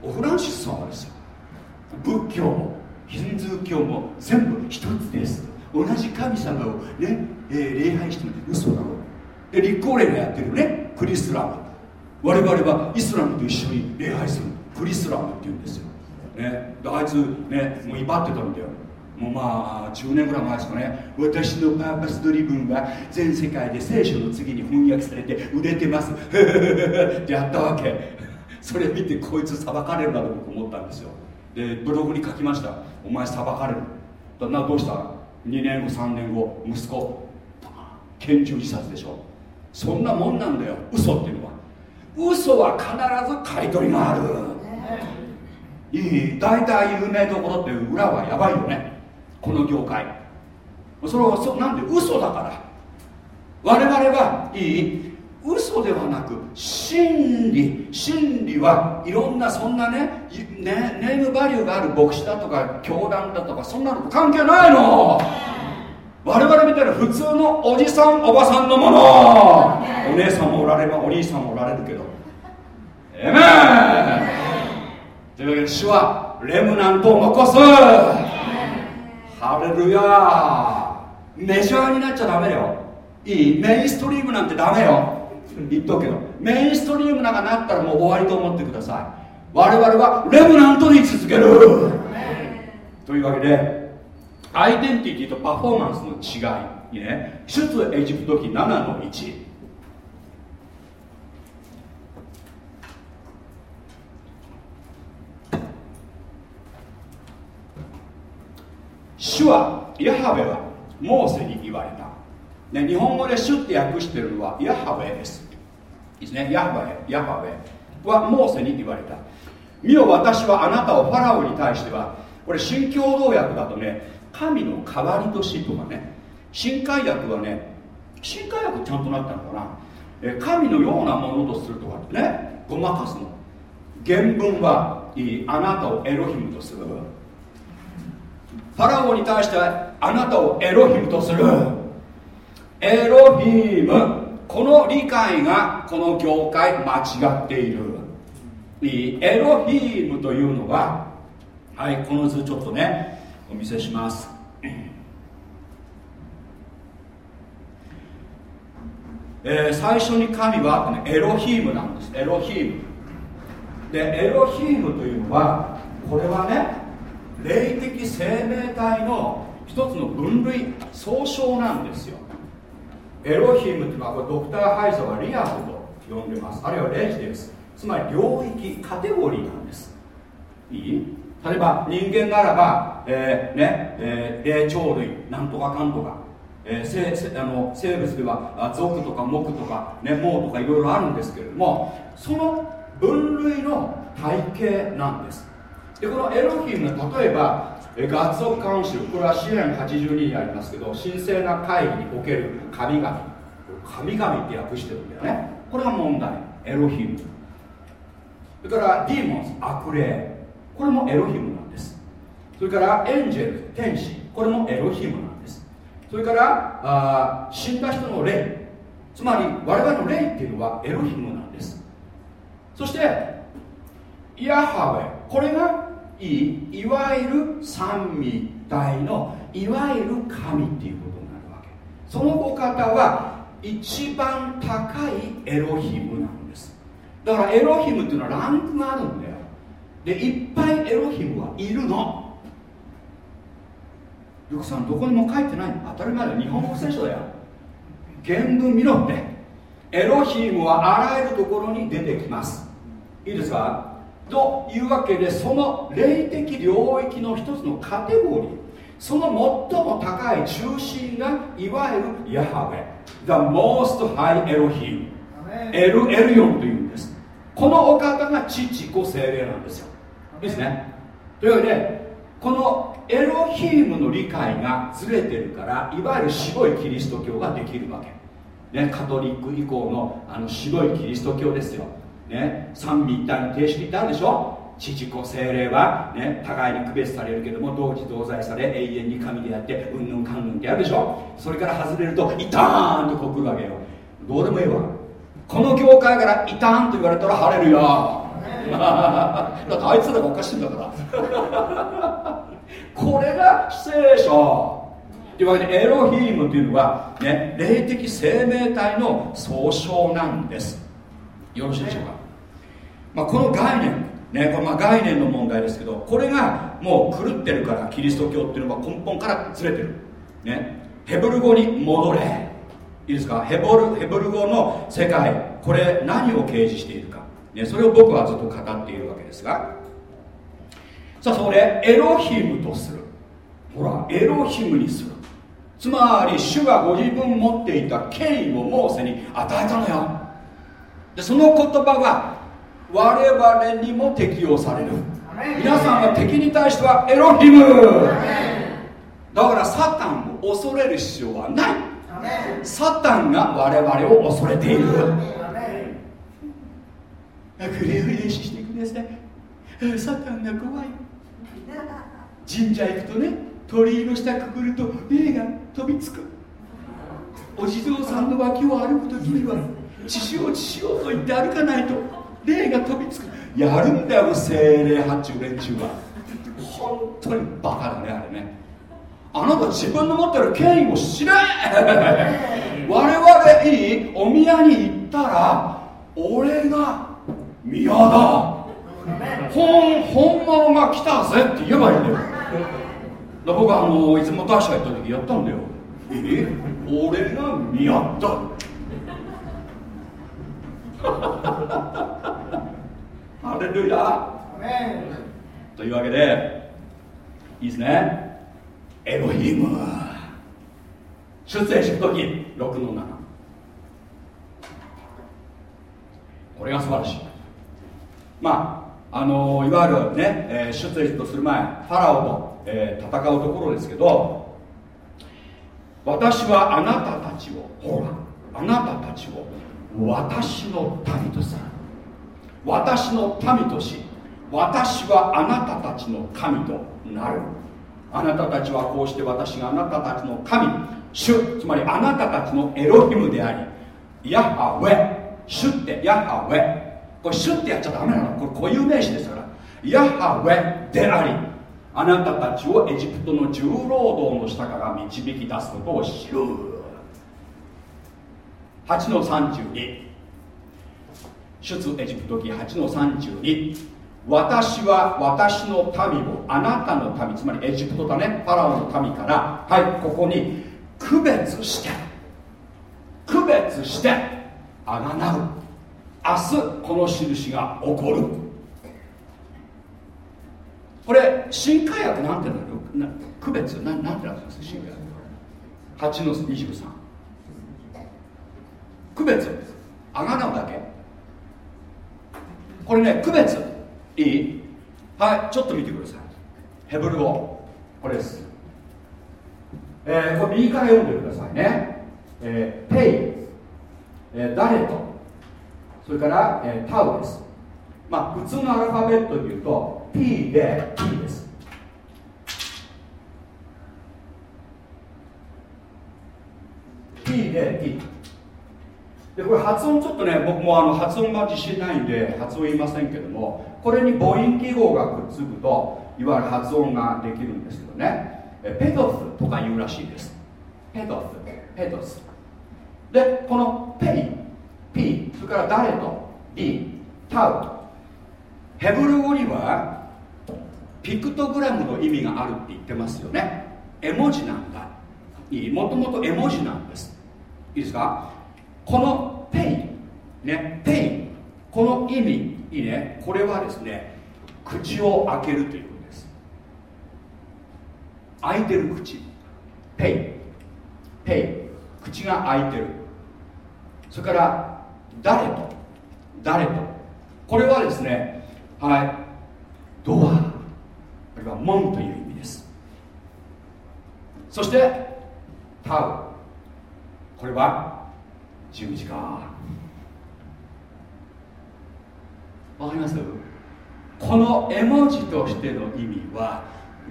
オフランシス様ですよ。仏教もヒンズー教も全部一つです。同じ神様をね、えー礼拝しても嘘だろで立候霊がやってるね。クリスラム。我々はイスラムと一緒に礼拝する。クリスラムって言うんですよ、ね、あいつねもう威張ってたんだよ。もうまあ10年ぐらい前ですかね。私のパーパスドリブンは全世界で聖書の次に翻訳されて売れてます。ってやったわけ。それ見てこいつ裁かれるなと僕思ったんですよ。でブログに書きました。お前裁かれる。だなどうした？2年後3年後息子。拳銃自殺でしょ。そんなもんなんだよ。嘘っていうのは。嘘は必ず買い取りがある。いい。大体有名どころって裏はやばいよねこの業界。それはそなんで嘘だから。我々はいい。嘘ではなく真理。真理はいろんなそんなねネームバリューがある牧師だとか教団だとかそんなの関係ないの。我々みたいな普通のおじさんおばさんのもの。お姉さんもおらればお兄さんもおられるけど。えめというわけで主はレムナントを残す。ハレルヤメジャーになっちゃダメよ。いいメインストリームなんてダメよ。言っとくけど。メインストリームなんかなったらもう終わりと思ってください。我々はレムナントに続ける。というわけでアイデンティティとパフォーマンスの違い。にね。出エジプト記7の1主はヤハウェはモーセに言われた、ね、日本語で主って訳してるのはヤハウェです。ですね。ヤハウェヤハウェはモーセに言われた。見よ私はあなたをファラオに対してはこれ新共同訳だとね神の代わりとしとかね新海訳はね新海訳ちゃんとなったのかな。え神のようなものとするとかねごまかすの。原文はあなたをエロヒムとするファラオに対してはあなたをエロヒムとする。エロヒム。この理解がこの業界間違っている。エロヒムというのははいこの図ちょっとねお見せします。えー最初に神は、ね、エロヒームなんです。エロヒーム。でエロヒームというのはこれはね霊的生命体の一つの分類総称なんですよ。エロヒムっていうのはこれドクター・ハイザーはリアルと呼んでます。あるいはレジです。つまり領域カテゴリーなんです。いい？例えば人間ならば、えーねえー霊長類なんとかかんとか、えー生あの生物ではあ族とか木とか、ね、毛とかいろいろあるんですけれどもその分類の体系なんです。でこのエロヒムが例えばえガッツ・オブ・カウンシルこれは支援82にありますけど神聖な会議における神々。神々って訳してるんだよね。これが問題。エロヒム。それからディーモンズ悪霊。これもエロヒムなんです。それからエンジェル天使。これもエロヒムなんです。それからあ死んだ人の霊。つまり我々の霊っていうのはエロヒムなんです。そしてイヤハウェこれがいいいわゆる三位一体のいわゆる神っていうことになるわけ。そのお方は一番高いエロヒムなんです。だからエロヒムっていうのはランクがあるんだよ。でいっぱいエロヒムはいるの。ルクさんどこにも書いてない当たり前だよ。日本語聖書だよ。原文見ろって。エロヒムはあらゆるところに出てきます。いいですか？というわけでその霊的領域の一つのカテゴリーその最も高い中心がいわゆるヤハウェ。The Most High Elohim. エルエルヨンというんです。このお方が父子精霊なんですよ。いいですね。というわけでこのエロヒームの理解がずれてるからいわゆる白いキリスト教ができるわけ、ね、カトリック以降のあの白いキリスト教ですよ、ね、三位一体の定式ってあるでしょ？父子精霊は、ね、互いに区別されるけども同時同在され永遠に神であってうんぬんかんぬんってあるでしょ？それから外れるとイターンとこう来るわけよ。どうでもいいわ。この教会からイターンと言われたら晴れるよだってあいつらがおかしいんだから。(laughs) これが聖書。というわけでエロヒームというのは、ね、霊的生命体の総称なんです。よろしいでしょうか、まあ、この概念ね、これま概念の問題ですけどこれがもう狂ってるからキリスト教っていうのは根本からずれてる、ね、ヘブル語に戻れ。いいですか？ヘボルヘブル語の世界。これ何を掲示しているか、ね、それを僕はずっと語っているわけですが。さあそれエロヒムとする。ほらエロヒムにする。つまり主がご自分持っていた権威をモーセに与えたのよ。でその言葉は我々にも適用される。皆さんは敵に対してはエロヒム。だからサタンを恐れる必要はない。サタンが我々を恐れている。クレヨン練習してください。サタンが怖い。神社行くとね鳥居の下くぐると霊が飛びつく。お地蔵さんの脇を歩く時には血潮血潮と言って歩かないと霊が飛びつく。やるんだよ精霊発注連中は。本当にバカだねあれね。あなた自分の持ってる権威を知れ。我々いいお宮に行ったら俺が宮だ。本本物が来たぜって言えばいいんだよ。だ僕はあの出雲大社行った時やったんだよ。え？俺が宮だ。(laughs) ハレルヤ。というわけでいいですね。エロヒム。出演してる時6の7これが素晴らしい。まああのいわゆるね、えー、出演とする前ファラオと、えー、戦うところですけど私はあなたたちをほらあなたたちを私の民とする私の民とし私はあなたたちの神となる。あなたたちはこうして私があなたたちの神。主つまりあなたたちのエロヒムでありヤハウェ。主ってヤハウェ。これ主ってやっちゃダメなの。これ固有名詞ですから。ヤハウェでありあなたたちをエジプトの重労働の下から導き出すことを知る。8の32出エジプト記8の32私は私の民をあなたの民つまりエジプトだね。ファラオの民からはいここに区別して区別してあがなう。明日この印が起こる。これ新海薬なんてなる区別？ななんてなるんですか新海薬8の23区別。あがなうだけ。これね区別。いい？はいちょっと見てください。ヘブル語。これです。えー、これ右から読んでくださいね、えー、ペイ、えー、ダレトそれから、えー、タウです。まあ普通のアルファベットで言うと P で T です。ででこれ発音ちょっとね僕もあの発音が自信ないんで発音言いませんけどもこれに母音記号がくっつくといわゆる発音ができるんですけどね。ペトフとか言うらしいです。ペトフペトス。でこのペイ P それからダレと D タウ。ヘブル語にはピクトグラムの意味があるって言ってますよね。絵文字なんだ。いいもともと絵文字なんです。いいですか？このペイねペイこの意味いいね。これはですね口を開けるということです。開いてる口。ペイ。ペイ。口が開いてる。それからダレット？ダレット？これはですねはい。ドア。あるいは門という意味です。そしてタウこれは十字架わかります？この絵文字としての意味は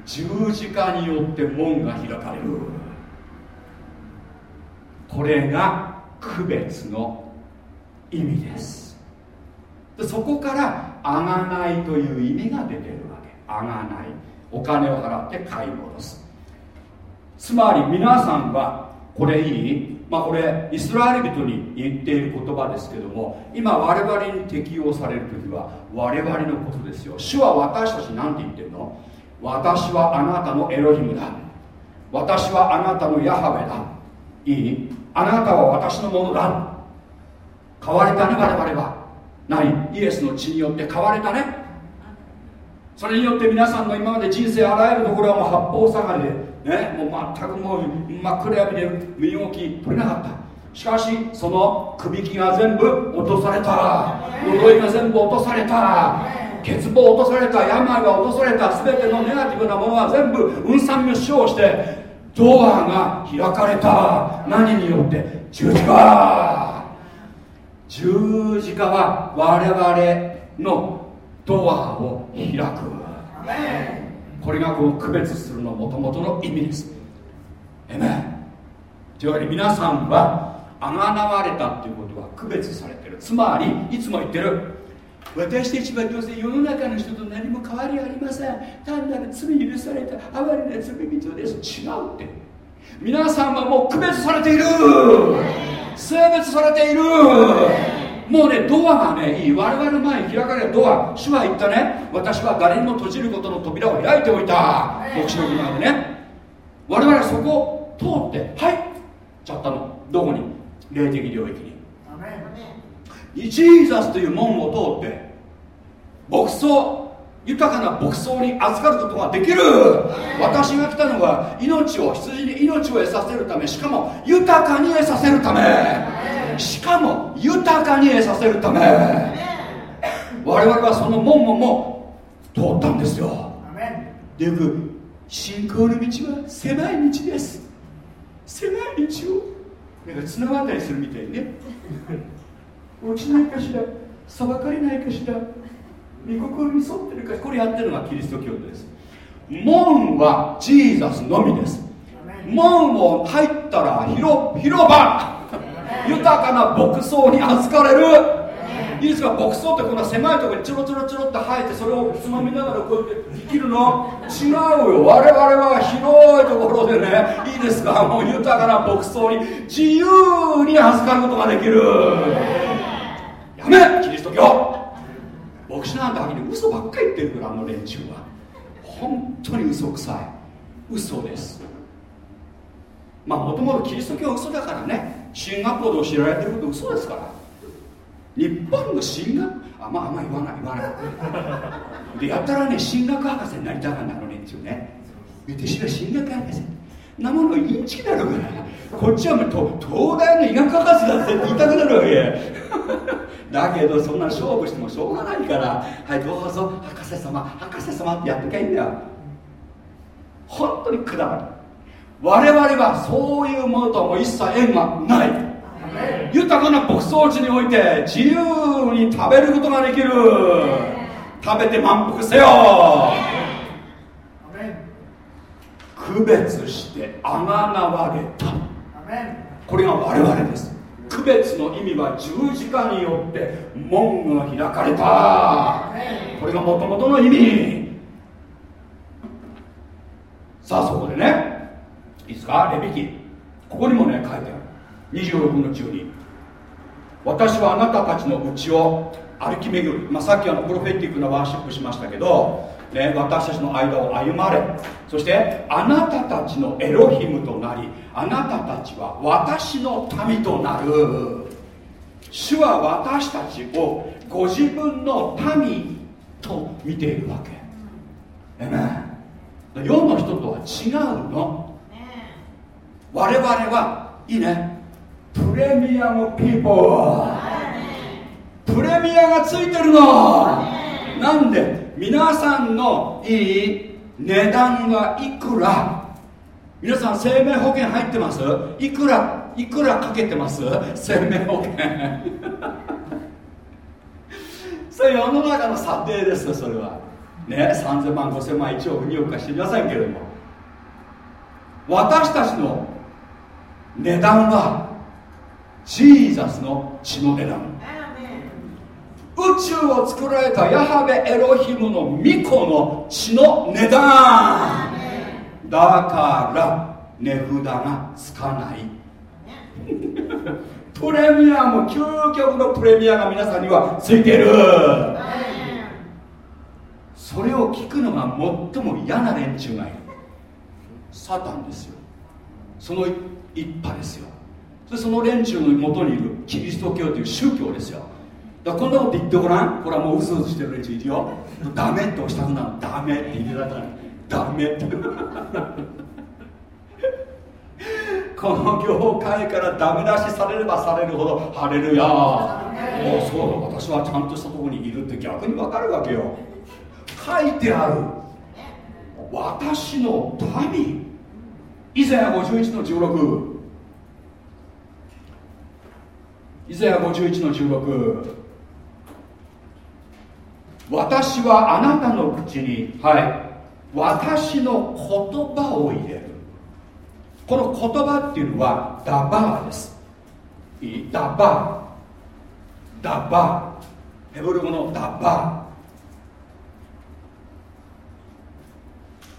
十字架によって門が開かれる。これが区別の意味です。でそこからあがないという意味が出てるわけ。あがない。お金を払って買い戻す。つまり皆さんはこれいい？まあこれイスラエル人に言っている言葉ですけども今我々に適用される時は我々のことですよ。主は私たち何て言ってるの？私はあなたのエロヒムだ。私はあなたのヤハベだ。いい？あなたは私のものだ。買われたね我々は。何イエスの血によって買われたね。それによって皆さんの今まで人生あらゆるところはもう八方下がりでねもう全くもう真っ暗闇で身動き取れなかった。しかしそのくびきが全部落とされた。呪いが全部落とされた。欠乏落とされた。病が落とされた。全てのネガティブなものは全部運算滅傷してドアが開かれた。何によって？十字架。十字架は我々のドアを開く。これがこの区別するのもともとの意味です。えめというわけで皆さんはあがなわれたっていうことは区別されてる。つまりいつも言ってる。私たちはどうせ世の中の人と何も変わりありません。単なる罪許された哀れな罪人です。違うって。皆さんはもう区別されている。性別されているもうねドアがねいい。我々の前に開かれるドア主は言ったね私は誰にも閉じることの扉を開いておいた。牧師の言葉でね。我々はそこを通って入っちゃったの。どこに？霊的領域に。ジーザスという門を通って牧草豊かな牧草に預かることができる。私が来たのは命を羊に命を得させるためしかも豊かに得させるためしかも豊かに得させるため。我々はその門をも通ったんですよ。でよく信仰の道は狭い道です。狭い道を。なんか綱渡りするみたいね。(laughs) 落ちないかしら？裁かれないかしら？御心に沿ってるかこれやってるのがキリスト教徒です。門はジーザスのみです。門を入ったら広広場豊かな牧草に預かれる。いいですか牧草ってこんな狭いところにちょろちょろちょろって生えてそれをつまみながらこうやって生きるの？違うよ。我々は広いところでねいいですか？もう豊かな牧草に自由に預かることができる。やめ！キリスト教。牧師なんてはっきり嘘ばっかり言ってるからあの連中は。本当に嘘くさい。嘘です。まあもともとキリスト教は嘘だからね。進学校で教えられてること嘘ですから。日本の進学？あまああんま言わない言わない。でやったらね進学博士になりたがるんだあの連中ね。私は進学博士。なものインチキだろうがこっちはもう東大の医学博士だって言いたくなるわけ。だけどそんな勝負してもしょうがないから。はいどうぞ博士様博士様ってやってきゃいいんだよ。本当にくだらない我々はそういうものとはもう一切縁がない。豊かな牧草地において自由に食べることができる。食べて満腹せよ。区別してあがなわれた。これが我々です。区別の意味は十字架によって門が開かれた。これがもともとの意味。さあそこでね。いいですかレビキ。ここにもね書いてある。26の12私はあなたたちのうちを歩き巡る、まあ、さっきあのプロフェティックなワーシップしましたけどね、私たちの間を歩まれそしてあなたたちのエロヒムとなりあなたたちは私の民となる。主は私たちをご自分の民と見ているわけ。えめ世の人とは違うの。我々はいいね。プレミアムピーポープレミアがついてるの。なんで皆さんのいい値段はいくら？皆さん生命保険入ってます？いくらいくらかけてます？生命保険。それ世の中の査定ですよそれは。ね3000万5000万1億2億か知りませんけれども。私たちの値段はジーザスの血の値段。宇宙を作られたヤハベエロヒムの巫女の血の値段。だから値札がつかない。(laughs) プレミアム究極のプレミアが皆さんにはついてる。それを聞くのが最も嫌な連中がいる。サタンですよ。その一派ですよ。でその連中のもとにいるキリスト教という宗教ですよ。だからこんなこと言ってごらん。これはもううずうずしてる連中いるよ。ダメって押したくなるダメって言ってたからダメって。(laughs) この業界からダメ出しされればされるほどハレルヤ。もうそう私はちゃんとしたところにいるって逆に分かるわけよ書いてある私の民以前は51の16以前は51の16私はあなたの口にはい。私の言葉を入れる。この言葉っていうのはダバーです。ダバー。ダバー。ヘブル語のダバ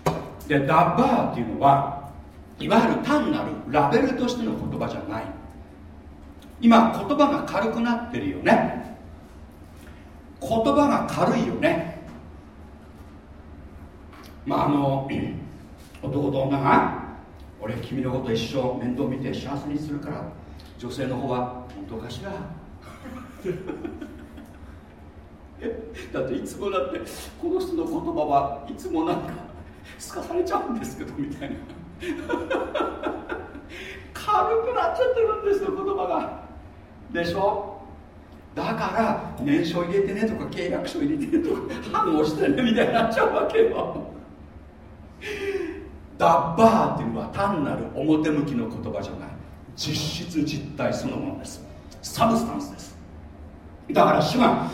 ー。でダバーっていうのはいわゆる単なるラベルとしての言葉じゃない。今言葉が軽くなってるよね。言葉が軽いよね。まああの (clears throat) 男と女が俺君のこと一生面倒見て幸せにするから女性の方は本当かしら？だっていつもだってこの人の言葉はいつもなんかすかされちゃうんですけどみたいな。軽くなっちゃってるんですよ言葉が。でしょ？だから年書入れてねとか契約書入れてねとか反応してねみたいになっちゃうわけよ。ダッバーっていうのは単なる表向きの言葉じゃない。実質実体そのものです。サブスタンスです。だから主が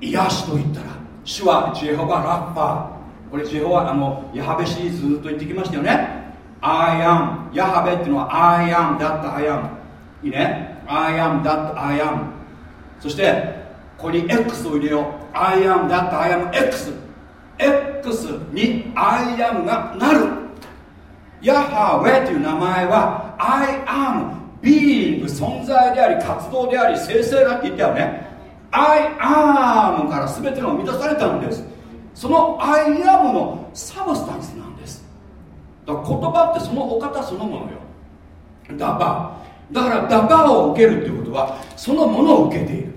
癒しと言ったら主はジェホバラッパー。これジェホバあのヤハベシリーズずっと言ってきましたよね。I am ヤハベっていうのは I am だった I am いいね？I am だった I am そしてここに X を入れよう。I am だった I am X X に I am がなる。ヤハウェという名前は I am being 存在であり活動であり生成だって言ったよね。I am から全てが満たされたんです。その I am のサブスタンス。なんですだから言葉ってそのお方そのものよ。ダバー。だからダバーを受けるっていうことはそのものを受けている。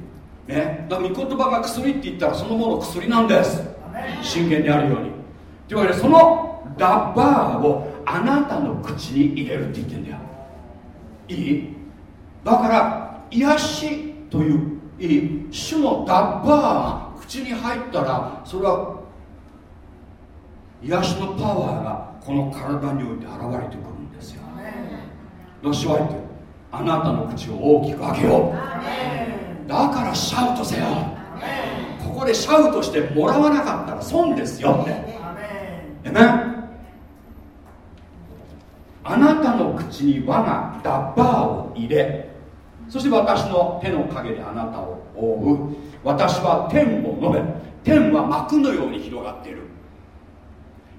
ね。だから御言葉が薬って言ったらそのもの薬なんです。真剣であるように。というわけでそのダバーをあなたの口に入れるって言ってんだよ。いい？だから癒しといういい。主のダッバーが口に入ったらそれは癒しのパワーがこの体において現れてくるんですよ。主は言ってるあなたの口を大きく開けよう。だからシャウトせよ。ここでシャウトしてもらわなかったら損ですよ。ってえめあなたの口に我がダッバーを入れ。そして私の手の影であなたを覆う。私は天を述べ天は幕のように広がっている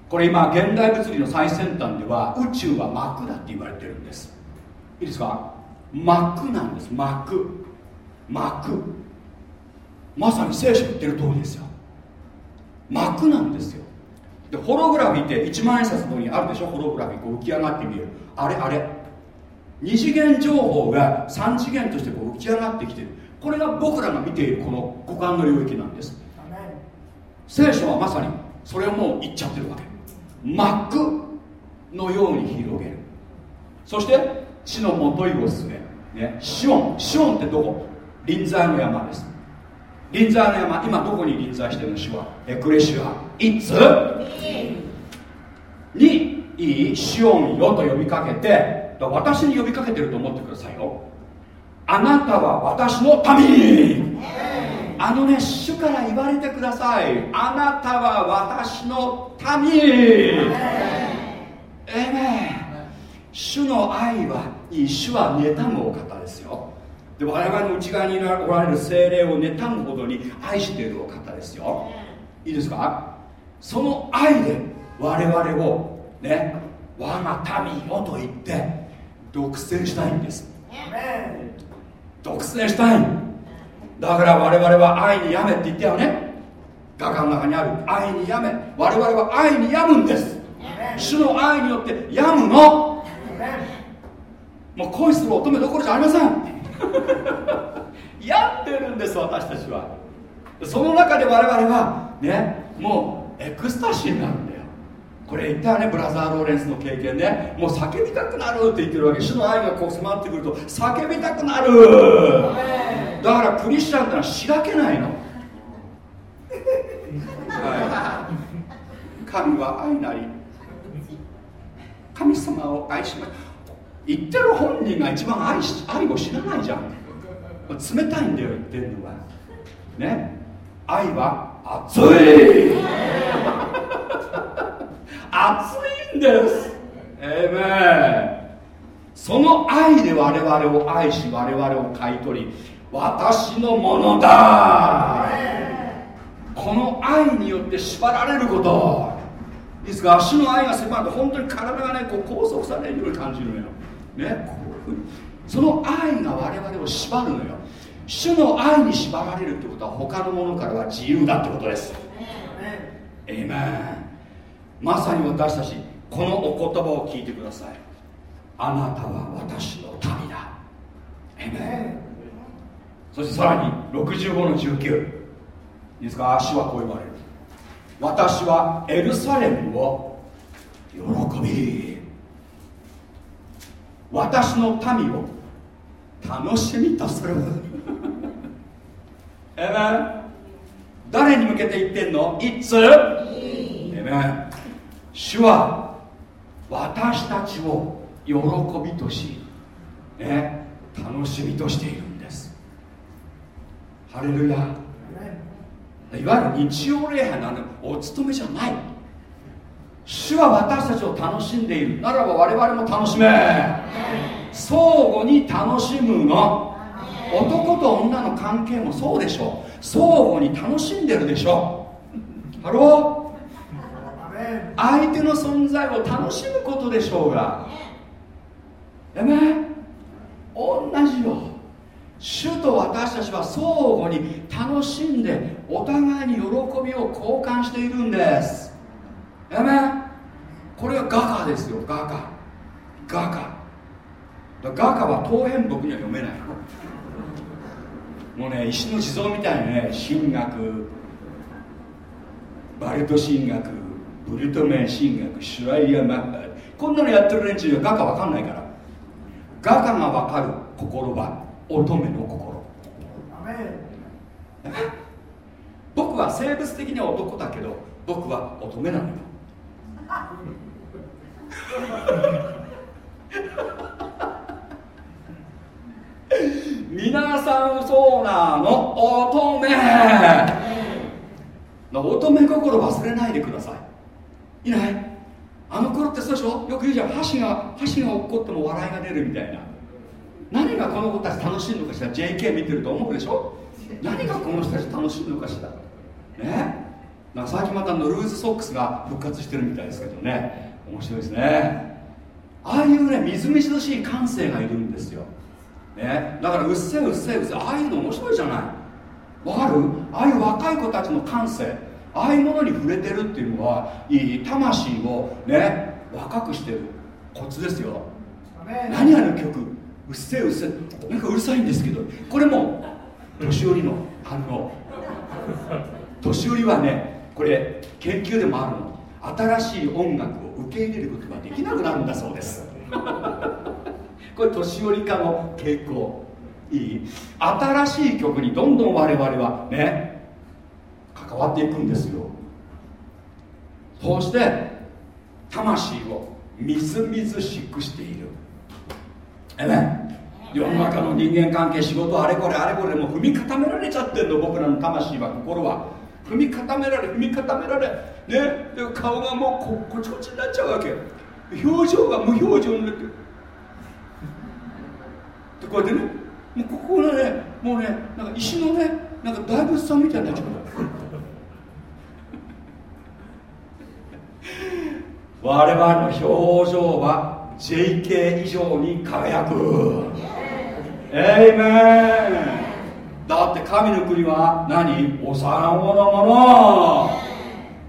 これ今現代物理の最先端では宇宙は膜だって言われてるんです。いいですか？膜なんです。膜。膜。まさに聖書言ってる通りですよ。膜なんですよ。でホログラフィーって1万円札のにあるでしょ？ホログラフィーこう浮き上がって見える。あれあれ。二次元情報が三次元としてこう浮き上がってきてる。これが僕らが見ているこの五感の領域なんです。聖書はまさにそれをもう言っちゃってるわけマックのように広げる。そして地のもといを進め、ね、シオン。シオンってどこ？臨在の山です。臨在の山。今どこに臨在してるの？主は。エクレシア。いつにいいシオンよと呼びかけて私に呼びかけてると思ってくださいよ。あなたは私の民。あのね主から言われてください。あなたは私の民。えめ主の愛はいい主は妬むお方ですよ。で我々の内側におられる精霊を妬むほどに愛しているお方ですよ。いいですか？その愛で我々をね我が民よと言って独占したいんです。独占したいだから我々は愛に病めって言ったよね。雅歌の中にある。愛に病め。我々は愛に病むんです。主の愛によって病むの。もう恋する乙女どころじゃありません。(laughs) 病んでるんです私たちは。その中で我々はねもうエクスタシーになるんだよ。これ言ったよねブラザー・ローレンスの経験ね。もう叫びたくなるって言ってるわけ。主の愛がこう迫ってくると叫びたくなるだからクリスチャンってのはしらけないの、神は愛なり。神様を愛します言ってる本人が一番愛し愛を知らないじゃん。冷たいんだよ言ってるのは。ね。愛は熱い。熱いんです。えめその愛で我々を愛し我々を買い取り私のものだ。この愛によって縛られること。いいですか足の愛が迫ると本当に体がねこう拘束されるように感じるのよ。ね。こういうふうにその愛が我々を縛るのよ。主の愛に縛られるってことは他のものからは自由だってことです。エイメンまさに私たちこのお言葉を聞いてください。あなたは私の民だ。エイメンそしてさらに65の19いいですか？主はこう言われる。私はエルサレムを喜び。私の民を楽しみとする。(laughs) えめ誰に向けて言ってんの？いつ？えめ主は私たちを喜びとし、ね、楽しみとしているハレルヤいわゆる日曜礼拝なんでお勤めじゃない主は私たちを楽しんでいるならば我々も楽しめ相互に楽しむの男と女の関係もそうでしょう相互に楽しんでるでしょハロー相手の存在を楽しむことでしょうがえめ同じよ主と私たちは相互に楽しんでお互いに喜びを交換しているんです。やめこれが雅歌ですよ雅歌画家画家は当変木には読めない。もうね石の地蔵みたいにね神学バルト神学ブルトメン神学シュライアマッこんなのやってる連中には画家わかんないから。画家がわかる心は。乙女の心。僕は生物的には男だけど僕は乙女なのよ。皆さんそうなの。乙女。乙女心忘れないでください。いない？あの頃ってそうでしょ？よく言うじゃん。箸が箸が落っこっても笑いが出るみたいな何がこの子たち楽しいのかしら？JK 見てると思うでしょ？何がこの人たち楽しいのかしら？ね？なんか最近またのルーズソックスが復活してるみたいですけどね。面白いですね。ああいうねみずみずしい感性がいるんですよ、ね、だからうっせいうっせいうっせああいうの面白いじゃない。わかる？ああいう若い子たちの感性。ああいうものに触れてるっていうのはいい魂をね若くしてるコツですよ。何あの曲？うっせえうっせえ。なんかうるさいんですけどこれも年寄りの反応年寄りはねこれ研究でもあるの。新しい音楽を受け入れることができなくなるんだそうです。(laughs) これ年寄り化の傾向いい。新しい曲にどんどん我々はね関わっていくんですよ。そうして魂をみずみずしくしている。えね世の中の人間関係仕事あれこれあれこれもう踏み固められちゃってんの僕らの魂は心は。踏み固められ踏み固められね。で顔がもうここちこちになっちゃうわけ表情が無表情になってでこうやってねもうここがねもうねなんか石のねなんか大仏さんみたいになっちゃう (laughs) 我々の表情は JK 以上に輝く。エイメンだって神の国は何？お産子のもの。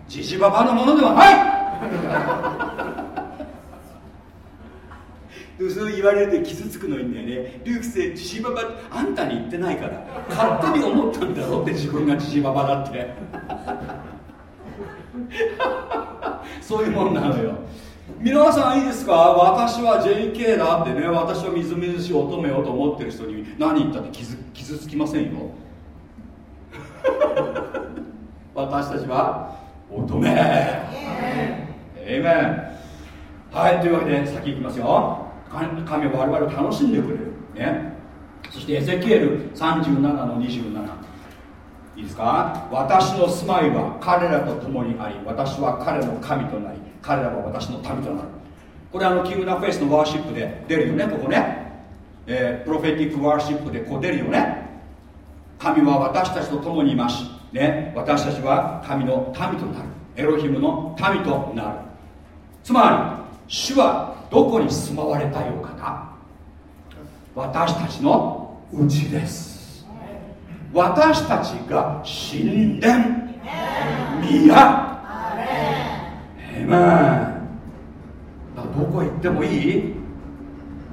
じじばばのものではない。(laughs) でそう言われると傷つくのいいんだよねルークセジジババあんたに言ってないから。勝手に思ったんだろって自分がジジババだって。(laughs) そういうもんなのよ。皆さんいいですか？私は JK だってね私はみずみずしい乙女よと思ってる人に何言ったって傷傷つきませんよ。(laughs) 私たちは乙女。エイメンはいというわけで先行きますよ。神は我々を楽しんでくれる。ね。そしてエゼキエル37の27いいですか？私の住まいは彼らと共にあり私は彼の神となり彼らは私の民となる。これあのキングダムフェイスのワーシップで出るよねここね、えー、プロフェティックワーシップでこう出るよね。神は私たちと共にいます。ね私たちは神の民となる。エロヒムの民となる。つまり主はどこに住まわれたいお方私たちのうちです。私たちが神殿宮えめどこ行ってもいい？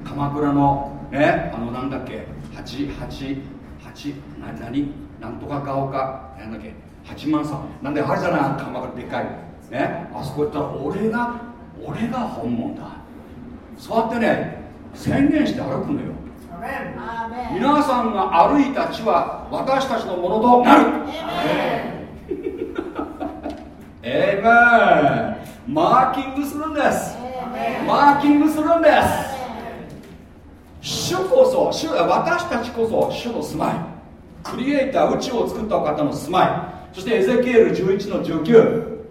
鎌倉のねあのなんだっけ？八八八何何？なんとかが丘？なんだっけ？八幡さんなんであれじゃない？鎌倉でかいねあそこ行ったら俺が俺が本物だ。そうやってね宣言して歩くのよ。皆さんが歩いた地は私たちのものとなる。エイメンマーキングするんです。マーキングするんです。主こそ主私たちこそ主の住まい。クリエイター宇宙を作ったお方の住まい。そしてエゼキエル11の19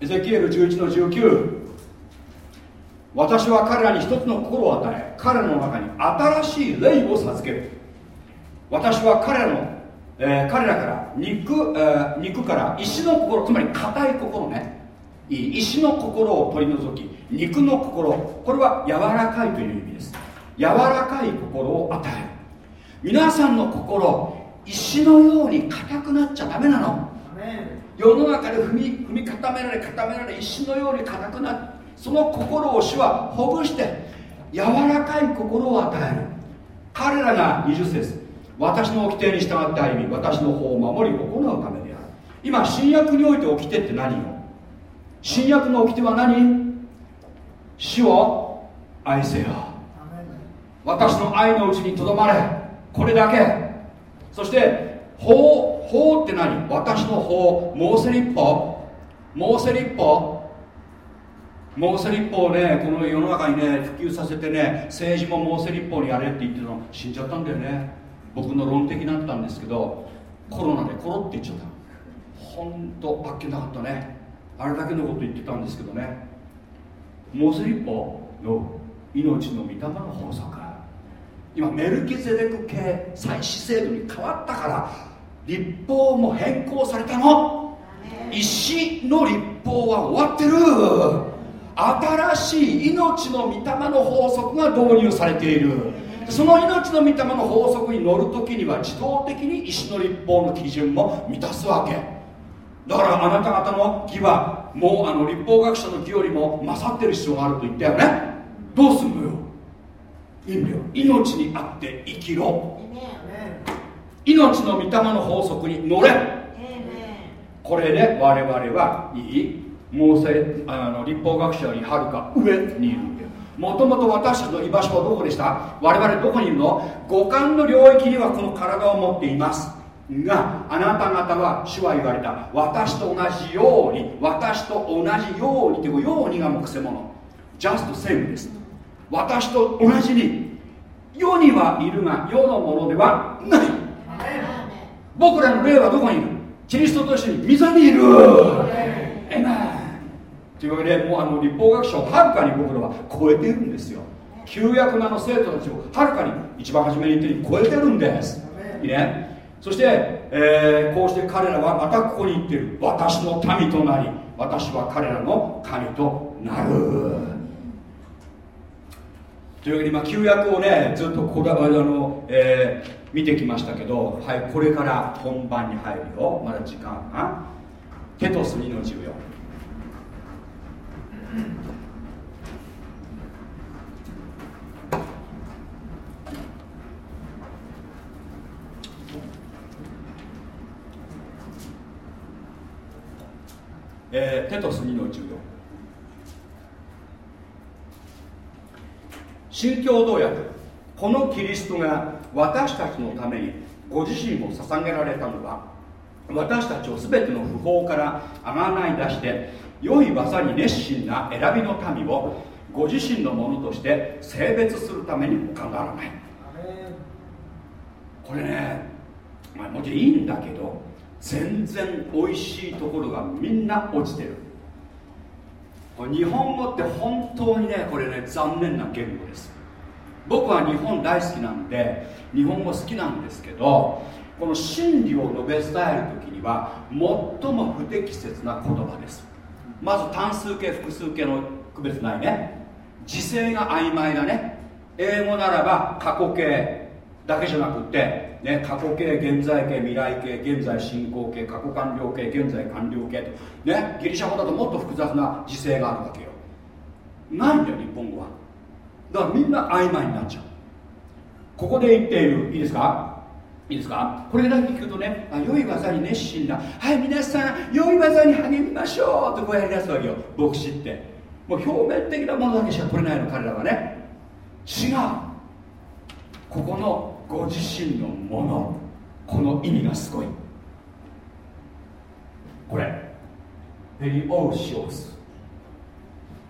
エゼキエル11の19私は彼らに一つの心を与え彼らの中に新しい霊を授ける。私は彼らの、えー、彼らから肉,、えー、肉から石の心つまり硬い心ね石の心を取り除き肉の心。これは柔らかいという意味です。柔らかい心を与える。皆さんの心石のように硬くなっちゃダメなの。世の中で踏み踏み固められ固められ石のように硬くなってその心を主はほぐして柔らかい心を与える。彼らが20節私の掟に従って歩み私の法を守り行うためである。今新約において掟って何よ？新約の掟は何？主を愛せよ。私の愛のうちにとどまれ。これだけ。そして法法って何？私の法モーセ立法モーセ立法モーセ立法をねこの世の中にね普及させてね政治もモーセ立法にやれって言ってたの。死んじゃったんだよね。僕の論的になったんですけどコロナでコロって言っちゃった本当あっけなかったね。あれだけのこと言ってたんですけどね。モーセ立法の命の御霊の法則。今メルキゼデク系祭祀制度に変わったから立法も変更されたの。石の立法は終わってる。新しい命の御霊の法則が導入されている。その命の御霊の法則に乗るときには自動的に石の立法の基準も満たすわけだからあなた方の義はもうあの立法学者の義よりも勝ってる必要があると言ったよね。どうすんのよ。命にあって生きろ。命の御霊の法則に乗れ。これで我々はいい。もうせあの立法学者よりはるか上にいるもともと私たちの居場所はどこでした？我々どこにいるの？五感の領域にはこの体を持っていますがあなた方は主は言われた。私と同じように私と同じようにというようにがもくせ者。Just same です。私と同じに世にはいるが世のものではない。僕らの霊はどこにいる？キリストと一緒に溝にいる。エメンというわけでもうあの立法学者をはるかに僕らは超えているんですよ。旧約のの生徒たちをはるかに一番初めに言ったように超えてるんです。いいね？そして、えーこうして彼らはまたここに言ってる。私の民となり私は彼らの神となる。というわけで今旧約をねずっとこだわりの、えー見てきましたけど、はい、これから本番に入るよ。まだ時間が。テトス2の14えーテトス2の14新共同訳このキリストが私たちのためにご自身を捧げられたのは私たちを全ての不法からあがない出して良い技に熱心な選びの民をご自身のものとして性別するために他ならない。これね、まあ、もちろんいいんだけど全然美味しいところがみんな落ちてる。日本語って本当にねこれね残念な言語です。僕は日本大好きなんで日本語好きなんですけどこの真理を述べ伝える時には最も不適切な言葉です。まず単数形複数形の区別ないね。時制が曖昧だね。英語ならば過去形だけじゃなくて、ね、過去形現在形未来形現在進行形過去完了形現在完了形と、ね、ギリシャ語だともっと複雑な時制があるわけよ。ないんだよ日本語は。だからみんな曖昧になっちゃう。ここで言っている。いいですか？いいですか？これだけ聞くとねあ良い技に熱心なはい皆さん良い技に励みましょうとこうやりだすわけよ。牧師って。もう表面的なものだけしか取れないの彼らはね。違う。ここのご自身のものこの意味がすごい。これ。ペリオーシオス。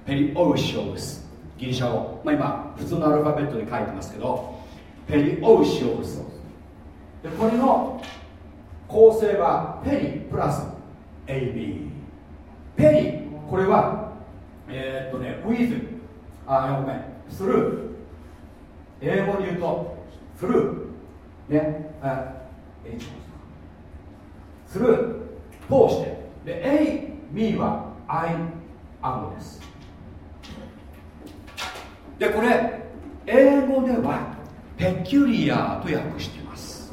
ペリオーシオス。ギリシャ語、まあ、今普通のアルファベットで書いてますけどペリオーシオス。でこれの構成はペリプラス AB ペリこれはえーっとね with あごめん。スルー英語で言うとスルーねあ H スルー通して。で A、Me は I am です。でこれ英語ではペキュリアと訳しています。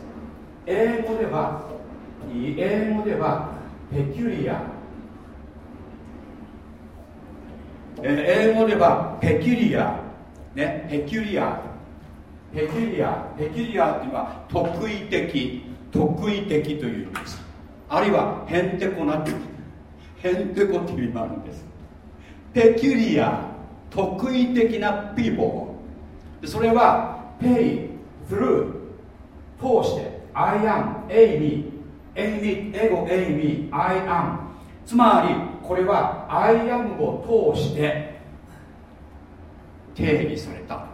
英語では英語ではペキュリア英語ではペキュリアね。ペキュリアペキュリアペキリアっていうのは特異的特異的という意味です。あるいはヘンテコなヘンテコっていう意味もあるんです。ペキュリア特異的なピー。ポーそれはペイ through 通して I am Amy Amy エゴ Amy I am つまりこれは I am を通して定義された。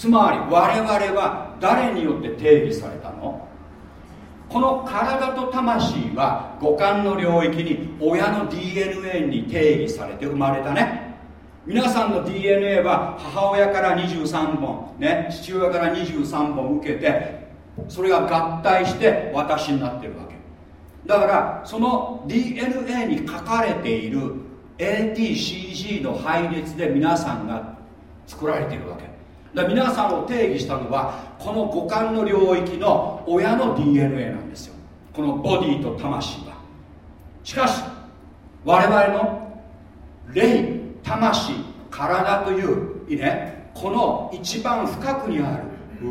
つまり我々は誰によって定義されたの？この体と魂は五感の領域に親の DNA に定義されて生まれたね。皆さんの DNA は母親から23本、ね、父親から23本受けてそれが合体して私になってるわけ。だからその DNA に書かれている ATCG の配列で皆さんが作られているわけ。だ皆さんを定義したのはこの五感の領域の親の DNA なんですよ。このボディと魂は。しかし我々の霊魂体といういいねこの一番深くにある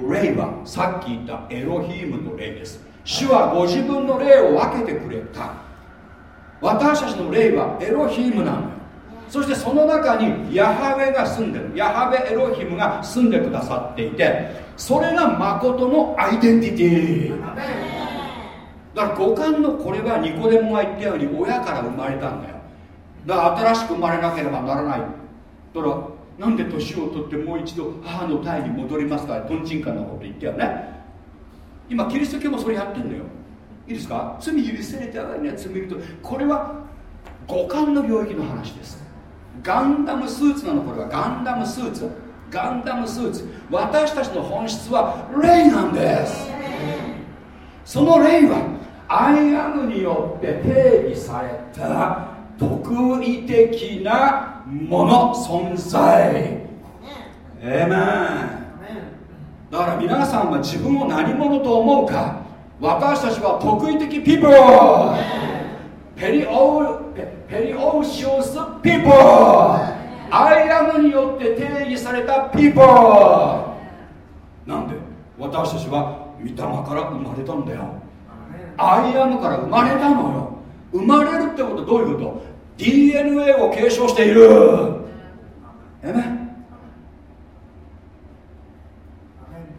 霊はさっき言ったエロヒームの霊です。主はご自分の霊を分けてくれた。私たちの霊はエロヒームなのよ。そしてその中にヤハウェが住んでる。ヤハウェエロヒムが住んでくださっていてそれが誠のアイデンティティ。だから五感のこれはニコデモが言ったように親から生まれたんだよ。だから新しく生まれなければならない。だからなんで年を取ってもう一度母の体に戻りますか。とんちんかんなこと言ったよね。今キリスト教もそれやってんのよ。いいですか？罪許されたわね。罪とこれは五感の領域の話ですガンダムスーツなのこれは。ガンダムスーツ。ガンダムスーツ。私たちの本質は霊なんです。その霊はアイアムによって定義された特異的なもの存在。エメンだから皆さんは自分を何者と思うか私たちは特異的 people ペリオール περιούσιος people I am によって定義された people なんで私たちは御霊から生まれたんだよ。アイアムから生まれたのよ。生まれるってことどういうこと？DNA を継承している。えめ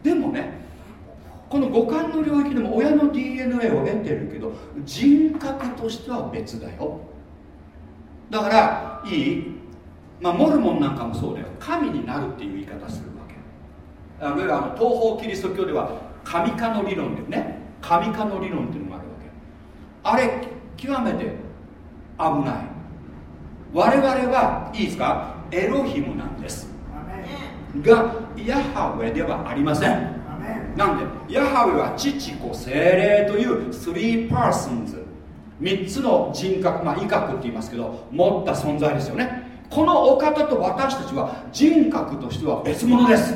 でもねこの五感の領域でも親の DNA を得てるけど人格としては別だよだからいい。まあモルモンなんかもそうだよ。神になるっていう言い方するわけ。あるいはあの東方キリスト教では神化の理論でね。神化の理論っていうのがあるわけ。あれ極めて危ない。我々はいいですか？エロヒムなんです。がヤハウェではありません。なんでヤハウェは父子精霊という3 persons 3つの人格まあ威嚇って言いますけど持った存在ですよね。このお方と私たちは人格としては別物です。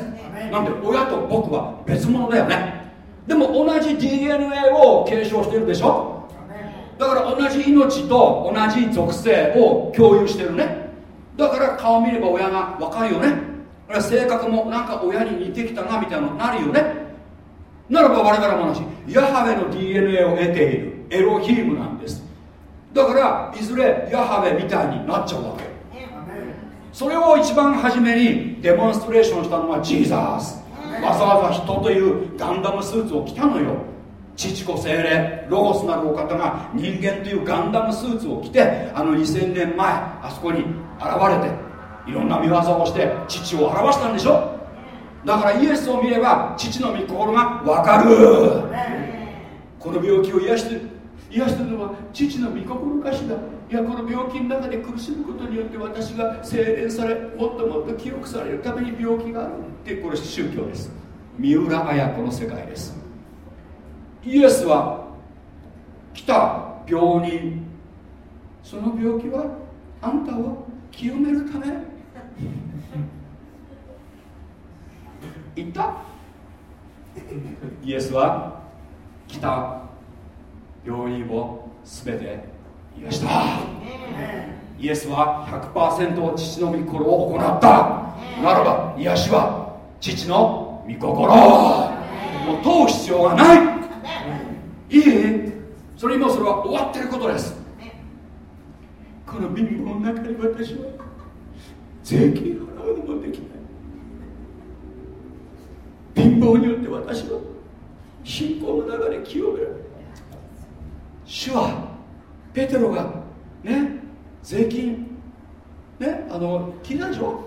なんで親と僕は別物だよね。でも同じ DNA を継承してるでしょ。だから同じ命と同じ属性を共有してるね。だから顔見れば親が分かるよね。性格もなんか親に似てきたなみたいなのなるよねならば我々も同じ。ヤハウェの DNA を得ているエロヒームなんです。だからいずれヤハウェみたいになっちゃうわけ。それを一番初めにデモンストレーションしたのはジーザース。わざわざ人というガンダムスーツを着たのよ。父子精霊ロゴスなるお方が人間というガンダムスーツを着てあの2000年前あそこに現れていろんな見業をして父を表したんでしょ？だからイエスを見れば父の御心が分かる。この病気を癒して癒してるのは父の御心かしら。いやこの病気の中で苦しむことによって私が精錬されもっともっと清くされるために病気があるってこれ宗教です。三浦綾子の世界です。イエスは来た病人。その病気はあんたを清めるため。言ったイエスは来た病人を全て癒したイエスは100%父の御心を行ったならば癒しは父の御心もう問う必要がないいいそれ今それは終わってることですこの貧乏の中に私は税金払うのもできない貧乏によって私は信仰の中で清める主はペテロがね税金ねあの聞いたでしょ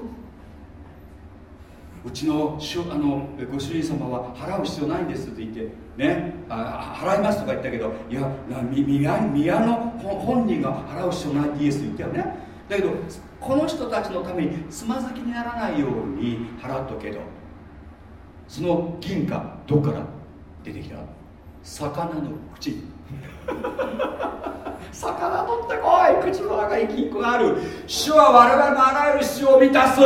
うちの主あのご主人様は払う必要ないんですって言ってねあ払いますとか言ったけどいや宮宮の本人が払う必要ないってイエス言ったよねだけどこの人たちのためにつまずきにならないように払っとけどその銀貨どっから出てきた？魚の口。(laughs) 魚取ってこい口の中に金庫がある。主は我々のあらゆる必要を満たす。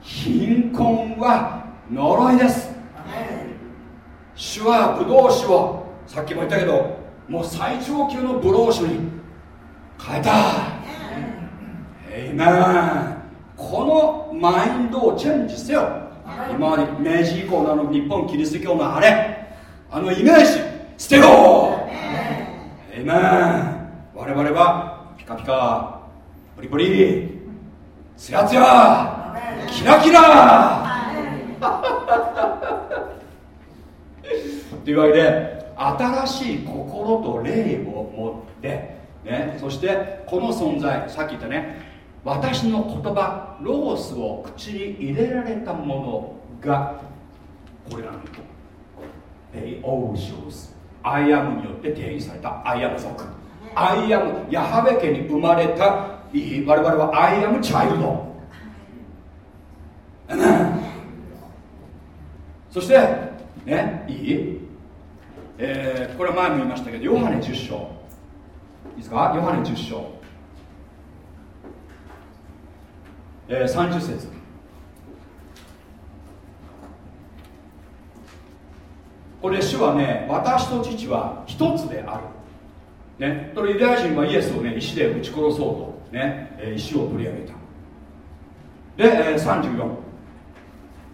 貧困は呪いです。主はブドウ酒をさっきも言ったけどもう最上級のブローシュに。変えた。エイメンこのマインドをチェンジせよ今まで明治以降のあの日本キリスト教のあれあのイメージ捨てようエイメン。我々はピカピカプリプリツヤツヤキラキラ。というわけで新しい心と霊を持って、ね、そしてこの存在さっき言ったね私の言葉ロゴスを口に入れられたものがこれなのπεριούσιος I am によって定義された。 I am 族。 I am ヤハウェ家に生まれた。我々は I am child そしてねいい？えーこれは前も言いましたけどヨハネ10章。いいですか？ヨハネ10章、えー30節。これ主はね私と父は一つである。ね、これユダヤ人はイエスをね石で撃ち殺そうと、ねえ石を取り上げた。で、え34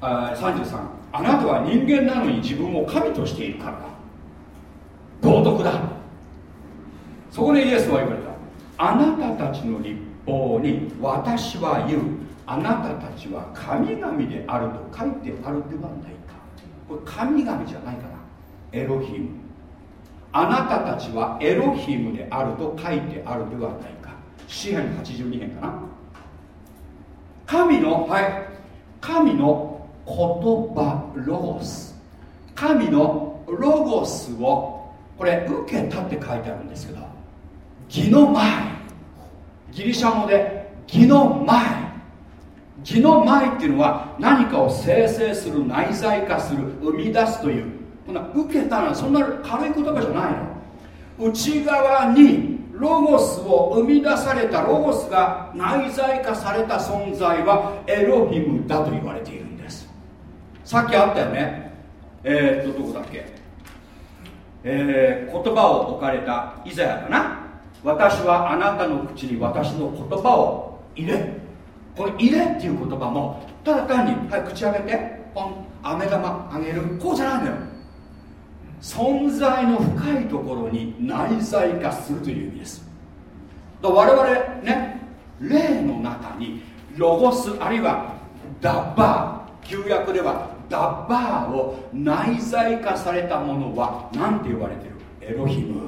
あ33あなたは人間なのに自分を神としているからだ。道徳だ。そこでイエスは言われた。あなたたちの立法に私は言う。あなたたちは神々であると書いてあるではないか。これ神々じゃないかなエロヒム。あなたたちはエロヒムであると書いてあるではないか。詩篇82編かな。神のはい。神の言葉ロゴス。神のロゴスをこれ受けたって書いてあるんですけど。義の前。ギリシャ語で義の前。義の前っていうのは何かを生成する内在化する生み出すというこんな受けたのはそんな軽い言葉じゃないの。内側にロゴスを生み出されたロゴスが内在化された存在はエロヒムだと言われているんです。さっきあったよね。えー、っとどこだっけ。えー言葉を置かれたイザヤかな。私はあなたの口に私の言葉を入れ。これ入れっていう言葉もただ単に、はい、口開けてポン飴玉あげるこうじゃないのよ。存在の深いところに内在化するという意味です。だ我々ね霊の中にロゴスあるいはダッバー旧約ではダッバーを内在化されたものは何て言われてる？エロヒム。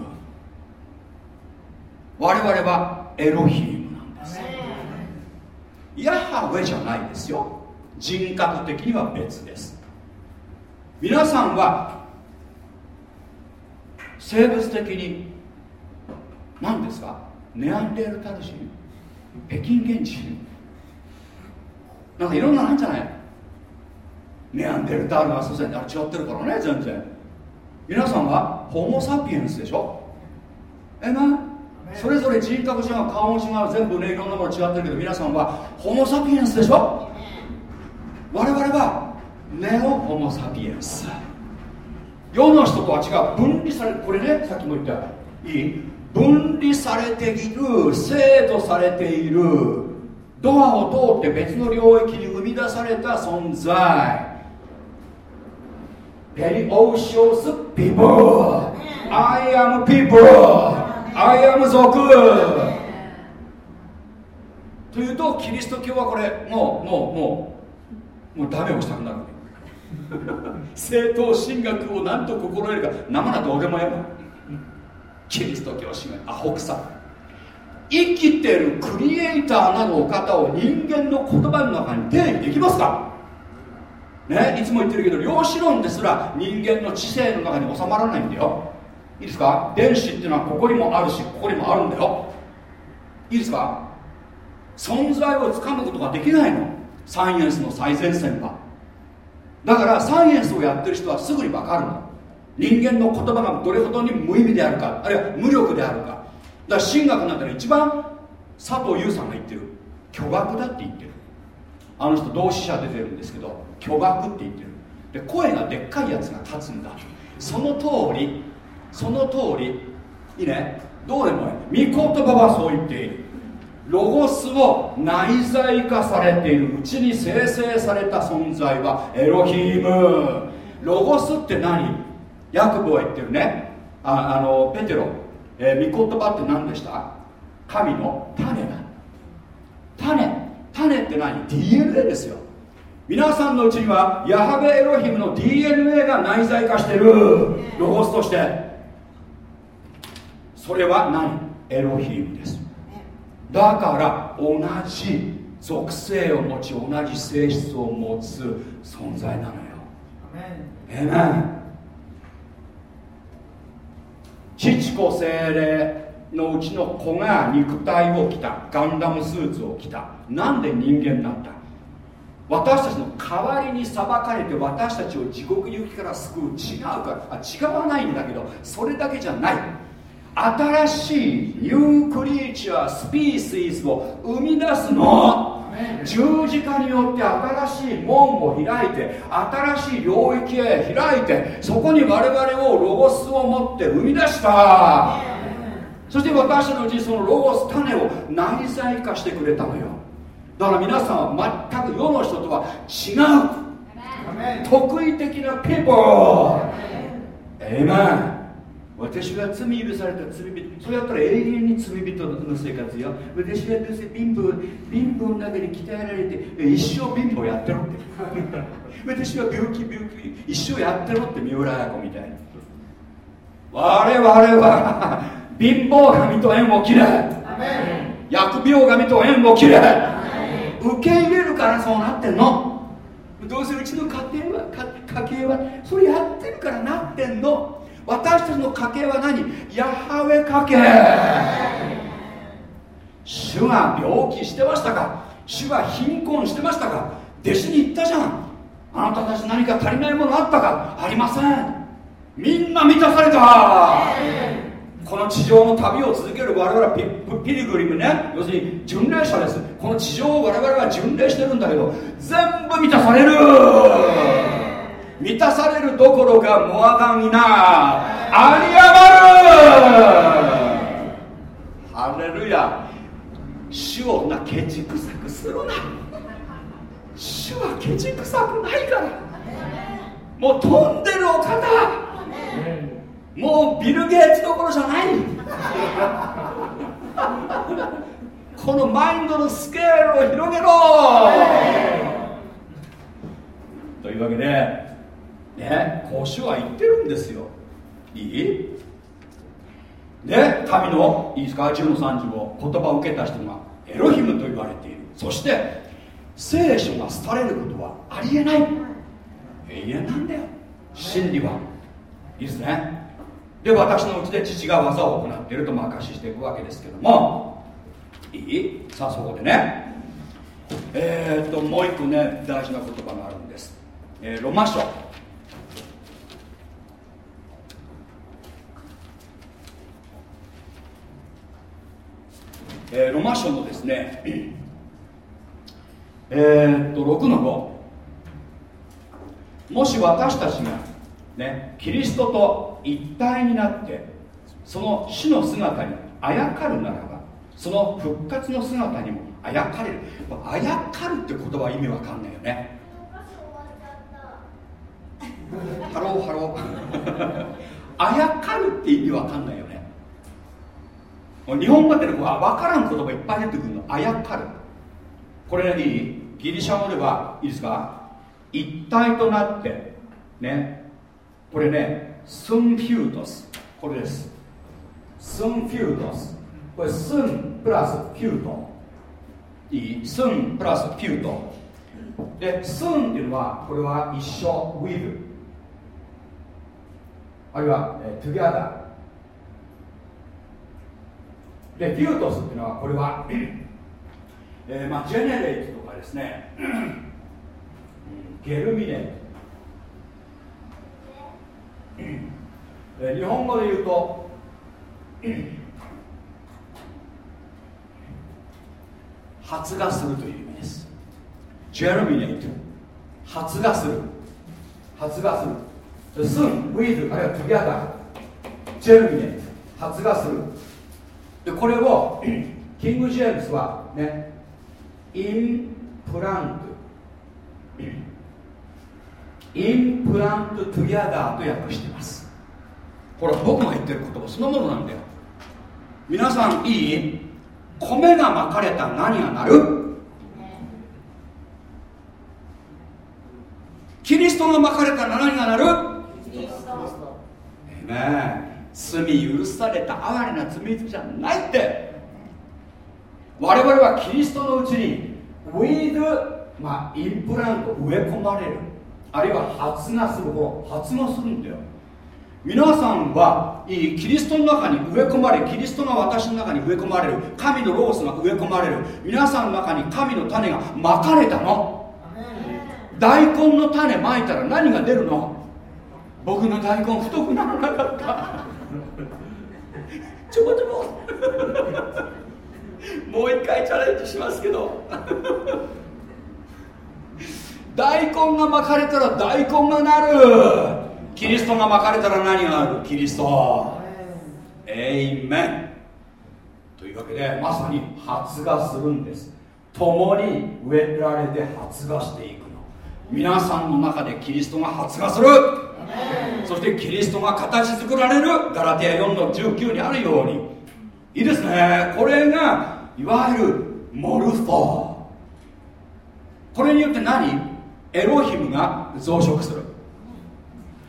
我々はエロヒムなんです。ヤハウェじゃないですよ。人格的には別です。皆さんは生物的に何ですか？ネアンデルタル人北京原人なんかいろんなのあるんじゃない？ネアンデルタールが祖先あれ違ってるからね全然。皆さんはホモ・サピエンスでしょ？えなそれぞれ人格違う顔も違う全部ねいろんなもの違ってるけど皆さんはホモ・サピエンスでしょ？我々はネオ・ホモ・サピエンス。世の人とは違う分離されこれねさっきも言ったいい？分離されている制度されている。ドアを通って別の領域に生み出された存在。ペリオーシオスピープル I am people. I am 族というとキリスト教はこれもうもうもうもうダメをしたくなる。正当神学を何と心得るか生などうでもやるキリスト教神学アホくさ生きてるクリエイターなるお方を人間の言葉の中に定義できますか？ねいつも言ってるけど量子論ですら人間の知性の中に収まらないんだよ。いいですか？電子っていうのはここにもあるしここにもあるんだよ。いいですか？存在をつかむことができないの。サイエンスの最前線はだからサイエンスをやってる人はすぐに分かるの。人間の言葉がどれほどに無意味であるかあるいは無力であるか。だから神学なんてのは一番佐藤優さんが言ってる。巨額だって言ってる。あの人同志社出てるんですけど巨額って言ってる。で声がでっかいやつが立つんだ。その通りその通り。いいね？どうでもいい。御言葉はそう言っている。ロゴスを内在化されている。うちに生成された存在はエロヒーム。ロゴスって何？ヤクボは言ってるね。ああのペテロ、えー、御言葉って何でした？神の種だ。種。種って何？DNA ですよ。皆さんのうちにはヤハベエロヒムの DNA が内在化してる。ロゴスとして。それは何？エロヒームです。だから同じ属性を持ち同じ性質を持つ存在なのよ。えめ父子精霊のうちの子が肉体を着たガンダムスーツを着た。なんで人間になった？私たちの代わりに裁かれて私たちを地獄行きから救う。違うから。あ違わないんだけどそれだけじゃない新しい new creature species を生み出すの。十字架によって新しい門を開いて新しい領域へ開いてそこに我々をロゴスを持って生み出した。そして私たちのうちにそのロゴス種を内在化してくれたのよ。だから皆さんは全く世の人とは違う。特異的な peopleーエイメン私は罪許された罪人それやったら永遠に罪人の生活よ。私はどうせ貧乏貧乏の中に鍛えられて一生貧乏やってろって。(laughs) 私は病気病気一生やってろって三浦綾子みたいに。我々は (laughs) 貧乏神と縁を切れ。疫病神と縁を切れ。受け入れるからそうなってんの。どうせうちの家庭は家家計はそれやってるからなってんの私たちの家系は何？ヤハウェ家系。主が病気してましたか？主が貧困してましたか？弟子に言ったじゃん。あなたたち何か足りないものあったか？ありません。みんな満たされた。この地上の旅を続ける我々ピピリグリムね。要するに巡礼者です。この地上を我々は巡礼してるんだけど全部満たされる。満たされるどころかモアガンにな。あり余る。ハレルヤ。主をなケチくさくするな。主はケチくさくないから。もう飛んでるお方。もうビル・ゲイツどころじゃない。このマインドのスケールを広げろ。というわけでね講師は言ってるんですよ。いい？で神のいいですか？10の35言葉を受けた人がエロヒムと言われている。そして聖書が廃れることはありえない。永遠なんだよ。真理は。いいですね。で私のうちで父が技を行っていると証ししていくわけですけども。いい？さあそこでね。えー、っともう一個ね大事な言葉があるんです、えー、ロマ書。えー、ロマ書のですね (clears throat) えー、っと6の5もし私たちがねキリストと一体になってその死の姿にあやかるならばその復活の姿にもあやかれる。あやかるって言葉意味わかんないよね。 Hello hello。(laughs) あやかるって意味わかんないよね日本語で分からん言葉いっぱい出てくるの。あやかる。これねいいギリシャ語ではいいですか？一体となってね。これねσύμφυτος。これです。σύμφυτος。これ σύν プラス φυτόいい？スンプラス φυτό で σύν っていうのはこれは一緒 with あるいは、え together でフュートスっていうのはこれは、えー、まあジェネレイトとかですねゲルミネート。日本語で言うと発芽するという意味です。ジェルミネート。発芽する。発芽する。soon with あるいは together germinate 発芽する。でこれをキング・ジェームスはね implant implant together と訳してます。ほら僕が言ってる言葉そのものなんだよ。皆さんいい？米がまかれた何がなる？キリストがまかれた何がなる？ね罪許された哀れな罪人じゃないって。我々はキリストのうちに with、まあ、インプラント植え込まれる。あるいは発芽する方発芽するんだよ。皆さんはいいキリストの中に植え込まれキリストが私の中に植え込まれる。神のロースが植え込まれる。皆さんの中に神の種がまかれたの。大根の種まいたら何が出るの？僕の大根太くならなかったちょこちょこもう一回チャレンジしますけど。大根がまかれたら大根がなる。キリストがまかれたら何がある？キリスト。エイメン。というわけでまさに発芽するんです。共に植えられて発芽していくの。皆さんの中でキリストが発芽する。そしてキリストが形作られる。ガラテヤ4の19にあるように。いいですね。これがいわゆるモルフォー。これによって何？エロヒムが増殖する。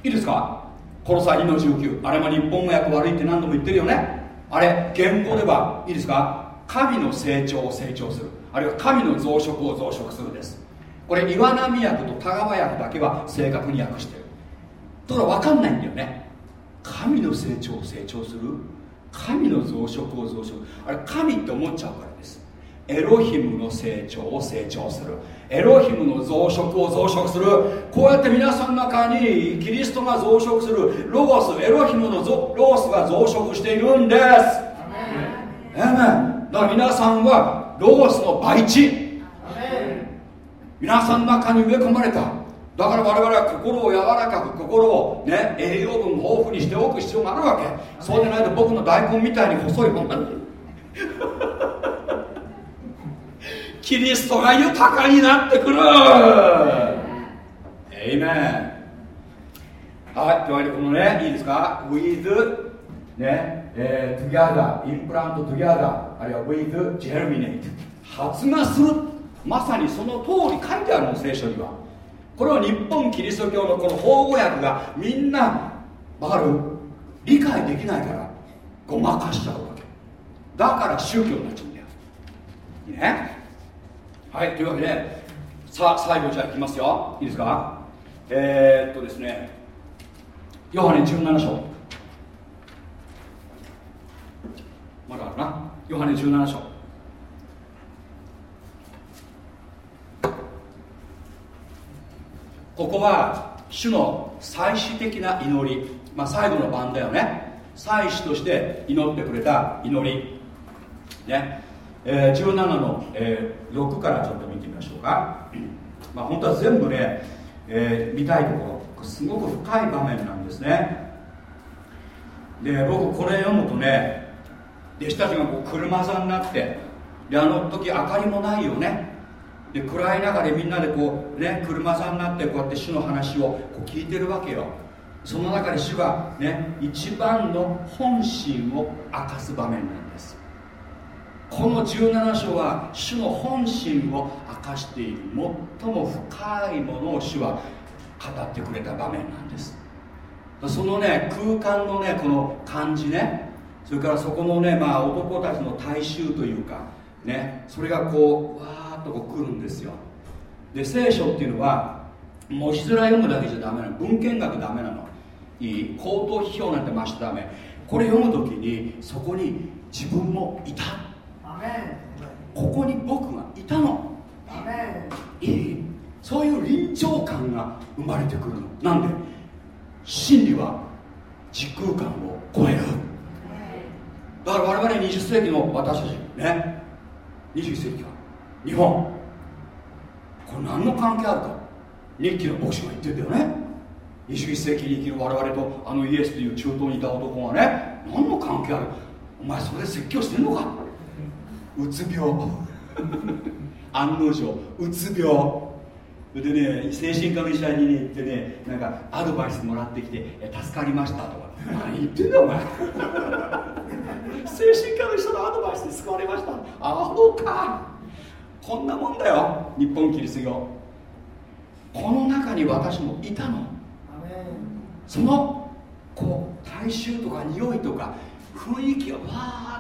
いいですか？コロサ2の19あれも日本語訳悪いって何度も言ってるよね。あれ言語ではいいですか？神の成長を成長する。あるいは神の増殖を増殖するです。これ岩波訳と田川訳だけは正確に訳してる。ところ分かんないんだよね。神の成長を成長する。神の増殖を増殖。あれ神って思っちゃうからです。エロヒムの成長を成長する。エロヒムの増殖を増殖する。こうやって皆さんの中にキリストが増殖する。ロゴスエロヒムのロースが増殖しているんです。えめだから皆さんはロゴスの培地。皆さんの中に植え込まれただから我々は心を柔らかく心をね栄養分豊富にしておく必要があるわけ。そうでないと僕の大根みたいに細いもんなる (laughs) キリストが豊かになってくる。エイメンはいというわけでこのねいいですか？With ねえー、together インプラント together あるいは with germinate 発芽する。まさにその通り書いてあるの聖書には。これを日本キリスト教のこの法語訳がみんなわかる理解できないからごまかしちゃうわけ。だから宗教になっちゃうんだよ。いいね。はいというわけでさあ最後じゃあいきますよ。いいですか？えー、っとですね。ヨハネ17章。まだあるな。ヨハネ17章。ここは主の最終的な祈り、まあ、最後の晩だよね。祭司として祈ってくれた祈り。ね、えー、17の、えー、6からちょっと見てみましょうか。まあ本当は全部ね、えー、見たいところ。すごく深い場面なんですね。で僕これ読むとね弟子たちがこう車座になってであの時明かりもないよね。で暗い中でみんなでこうね車座になってこうやって主の話をこう聞いてるわけよ。その中で主がね一番の本心を明かす場面なんです。この17章は主の本心を明かしている最も深いものを主は語ってくれた場面なんです。そのね空間のねこの感じねそれからそこのねまあ男たちの大衆というかねそれがこうわとこう来るんですよ。で聖書っていうのは文字面読むだけじゃダメなの。文献学ダメなの。いい口頭批評なんてましてダメ。これ読む時にそこに自分もいた。ここに僕がいたの。いい。そういう臨場感が生まれてくるの。なんで真理は時空間を超える。だから我々20世紀の私たちね。21世紀は日本。これ何の関係あるか。日記の牧師が言ってんだよね。21世紀に生きる我々とあのイエスという中東にいた男がね。何の関係ある。お前それで説教してんのか。うつ病。(laughs) 案の定。うつ病。でね精神科の医者に、行ってねなんかアドバイスもらってきて助かりましたとか。何言ってんだお前。(laughs) 精神科の人のアドバイスで救われました。アホか。こんなもんだよ日本キリスト教。この中に私もいたの。そのこう体臭とか匂いとか雰囲気がわ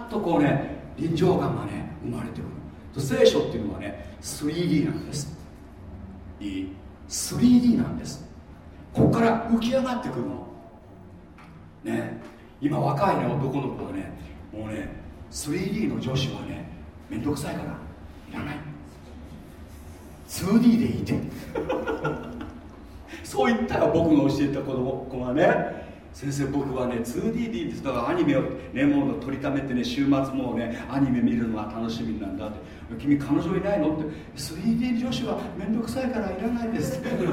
ーっとこうね臨場感がね生まれてくる。聖書っていうのはね 3D なんです。いい？3D なんです。ここから浮き上がってくるの。ね。今若いね男の子がねもうね 3D の女子はねめんどくさいからいらない 2D でいて。(laughs) そう言ったら僕が教えた子供子がね。先生僕はね 2D でいいんです。だからアニメをねもう取りためてね週末もうねアニメ見るのが楽しみなんだって。君彼女いないのって。3D 女子はめんどくさいからいらないですって。(laughs) だ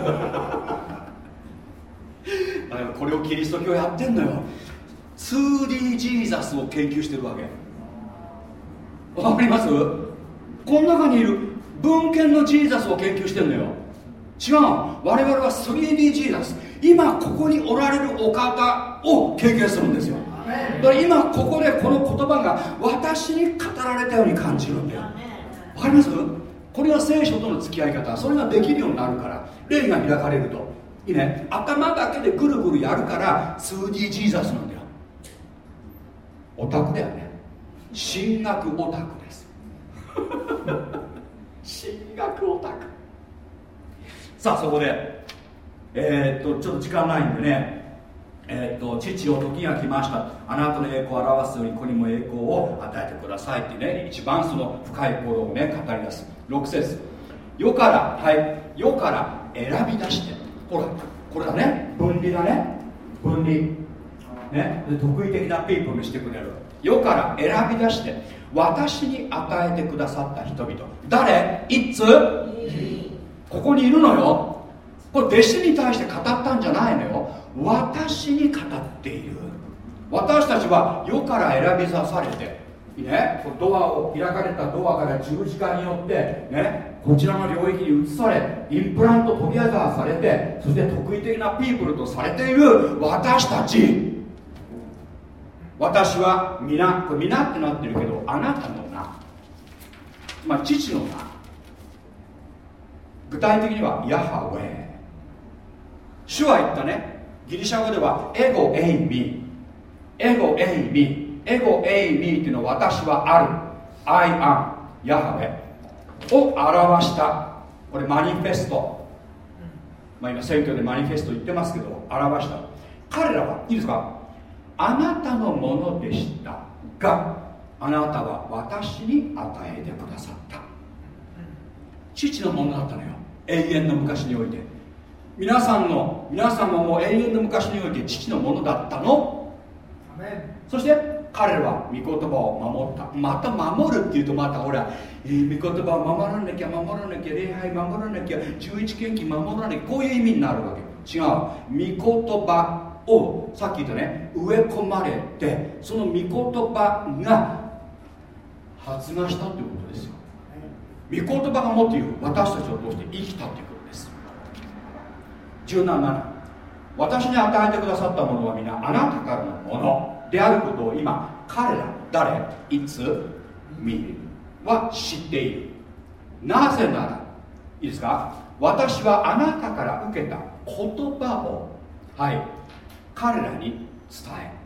からこれをキリスト教やってんのよ。2D ジーザスを研究してるわけ。わかります？この中にいる。文献のジーザスを研究してんのよ。違う我々は 3D ジーザス。今ここにおられるお方を経験するんですよ。だから今ここでこの言葉が私に語られたように感じるんだよ。わかります？これが聖書との付き合い方。それができるようになるから。霊が開かれると。いいね。頭だけでぐるぐるやるから 2D ジーザスなんだよ。オタクだよね。進学オタクです。進学オタク。さあそこでえー、っとちょっと時間ないんでね。えー、っと父を時が来ました。あなたの栄光を表すように子にも栄光を与えてくださいってね一番その深い心をね語り出す。6節。世からはい。世から選び出して。ほらこれだね。分離だね。分離。ね。得意的なピープルにしてくれる。世から選び出して私に与えてくださった人々。誰？いつここにいるのよ。これ弟子に対して語ったんじゃないのよ。私に語っている。私たちは世から選び出されてね、ドアを開かれたドアから十字架によって、ね、こちらの領域に移され implant together されてそして特異的な people とされている私たち。私は御名御名ってなってるけどあなたのまあ父の名。具体的にはヤハウェ主は言ったね。ギリシャ語ではἐγώ εἰμι。エゴエイミ。エゴエイミっていうのは私はある。I am ヤハウェを表したこれマニフェスト。まあ今選挙でマニフェスト言ってますけど表した。彼らはいいですか？あなたのものでしたがあなたは私に与えてくださった。父のものだったのよ。永遠の昔において。皆さんの皆さんももう永遠の昔において父のものだったの。そして彼らは御言葉を守った。また守るっていうとまたほら、えー、御言葉を守らなきゃ守らなきゃ礼拝守らなきゃ十一献金守らなきゃこういう意味になるわけ。違う。御言葉をさっき言ったね植え込まれてその御言葉が発芽したということですよ。御言葉が持っている私たちを通して生きたということです。17私に与えてくださったものは皆あなたからのものであることを今彼ら誰いつ見るは知っている。なぜならいいですか？私はあなたから受けた言葉をはい彼らに伝え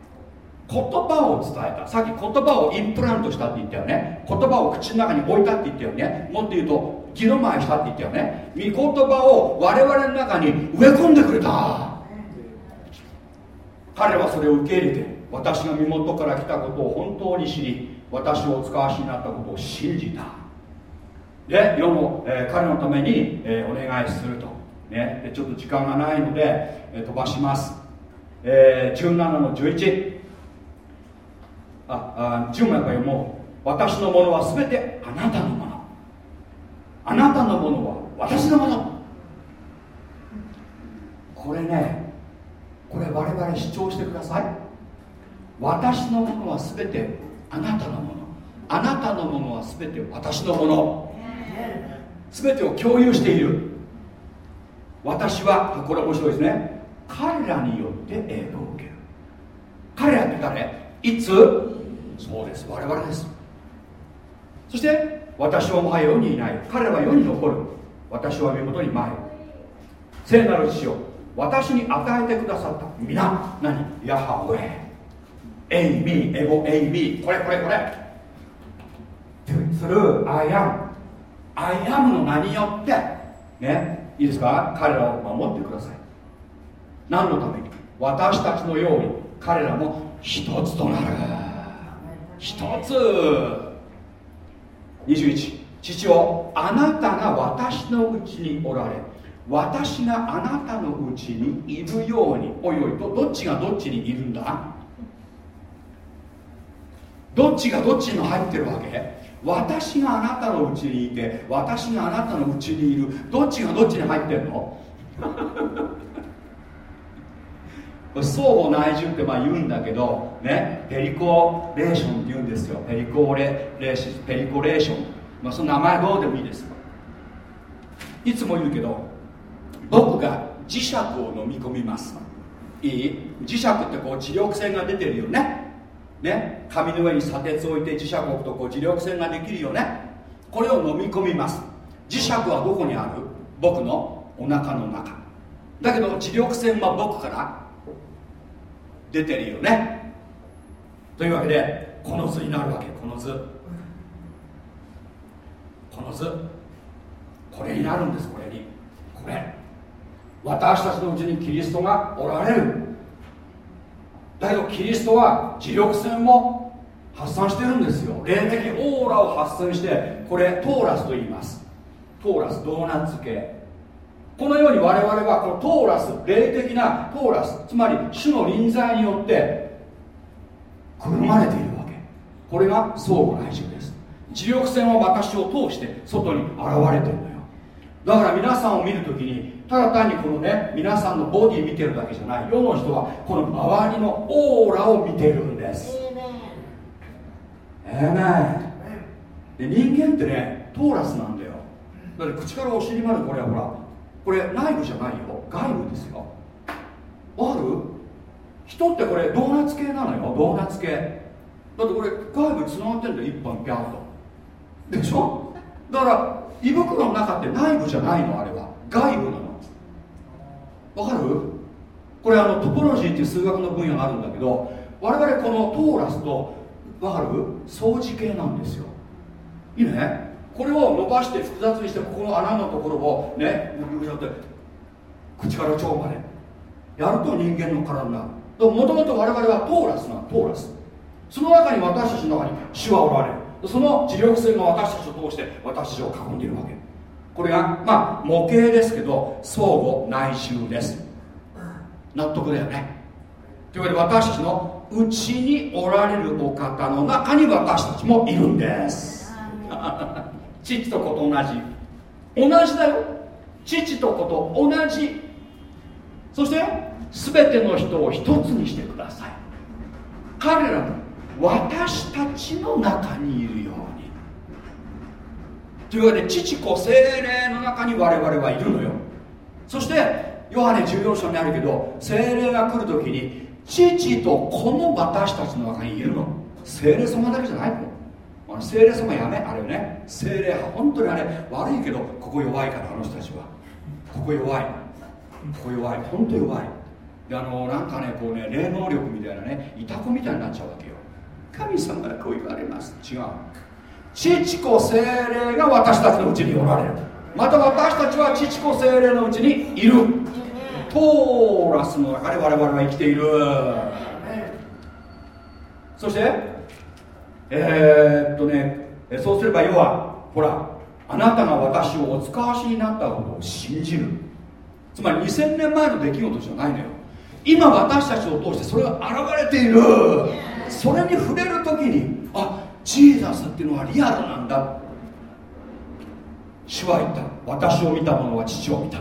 言葉を伝えた。さっき言葉をインプラントしたって言ったよね。言葉を口の中に置いたって言ったよね。もっと言うと気の前したって言ったよね。御言葉を我々の中に植え込んでくれた。彼はそれを受け入れて私が身元から来たことを本当に知り私をお使わしになったことを信じた。で世の、えー、彼のために、えー、お願いすると、ね、ちょっと時間がないので、えー、飛ばします、えー、17の11ああ10もやっぱりもう私のものは全てあなたのもの。あなたのものは私のもの。これねこれ我々主張してください。私のものは全てあなたのもの。あなたのものは全て私のもの。全てを共有している。私はこれ面白いですね。彼らによって栄光を受ける。彼らって誰？いつ？そうです。我々です。そして私はもはや世にいない。彼は世に残る。私は見事に前聖なる父を私に与えてくださった。皆。何？ヤハウェ。エイミー。エゴ。エイミー。これこれこれ。するアイアム。アイアムの名によって。ね？いいですか？彼らを守ってください。何のために？私たちのように彼らも一つとなる。一つ。21父をあなたが私のうちにおられ私があなたのうちにいるようにおいおいどどっちがどっちにいるんだ？どっちがどっちに入ってるわけ？私があなたのうちにいて私があなたのうちにいるどっちがどっちに入ってるの？相互内住ってまあ言うんだけどねペリコレーションって言うんですよ。ペリコレレーシペリコレーション。まあその名前どうでもいいですいつも言うけど僕が磁石を飲み込みます。いい？磁石ってこう磁力線が出てるよね。ね？紙の上に砂鉄を置いて磁石を置くとこう磁力線ができるよね。これを飲み込みます。磁石はどこにある？僕のお腹の中。だけど磁力線は僕から出てるよね。というわけでこの図になるわけ。この図。この図。これになるんですこれに。これ。私たちのうちにキリストがおられる。だけどキリストは磁力線も発散してるんですよ。霊的オーラを発散してこれトーラスと言います。トーラスドーナツ系このように我々はこのトーラス霊的なトーラスつまり主の臨在によってくるまれているわけ。これが相互内住です。磁力線は私を通して外に現れてるのよ。だから皆さんを見るときにただ単にこのね皆さんのボディ見てるだけじゃない。世の人はこの周りのオーラを見てるんです。ええねで人間ってねトーラスなんだよ。だって口からお尻までこれはほらこれ内部じゃないよ。外部ですよ。わかる？人ってこれドーナツ系なのよ。ドーナツ系。だってこれ外部つながってんだよ。一本ピャッと。でしょ？だから胃袋の中って内部じゃないのあれは。外部なの。わかる？これあのトポロジーっていう数学の分野があるんだけど我々このトーラスとわかる？掃除系なんですよ。いいね？これを伸ばして複雑にしてここの穴のところをねぐぐぐって口から腸まで。やると人間の体になる。もともと我々はトーラスなトーラス。その中に私たちの中に主はおられる。その磁力線が私たちを通して私たちを囲んでいるわけ。これがまあ模型ですけど相互内住です。納得だよね。というわけで私たちのうちにおられるお方の中に私たちもいるんです。父と子と同じ。同じだよ。父と子と同じ。そして全ての人を一つにしてください。彼らも私たちの中にいるように。というわけで父子精霊の中に我々はいるのよ。そしてヨハネ14章にあるけど精霊が来る時に父と子の私たちの中にいるの。精霊様だけじゃないの。あの精霊様やめあれよね。精霊派本当にあれ悪いけどここ弱いからあの人たちは。ここ弱い。ここ弱い。本当弱い。であのなんかねこうね霊能力みたいなねいた子みたいになっちゃうわけよ。神様がこう言われます。違う。父子精霊が私たちのうちにおられる。また私たちは父子精霊のうちにいる。トーラスの中で我々は生きている。そしてえー、っとねそうすれば要はほらあなたが私をお使わしになったことを信じる。つまり2000年前の出来事じゃないのよ。今私たちを通してそれが現れている。それに触れる時にあジーザスっていうのはリアルなんだ。主は言った。私を見た者は父を見た。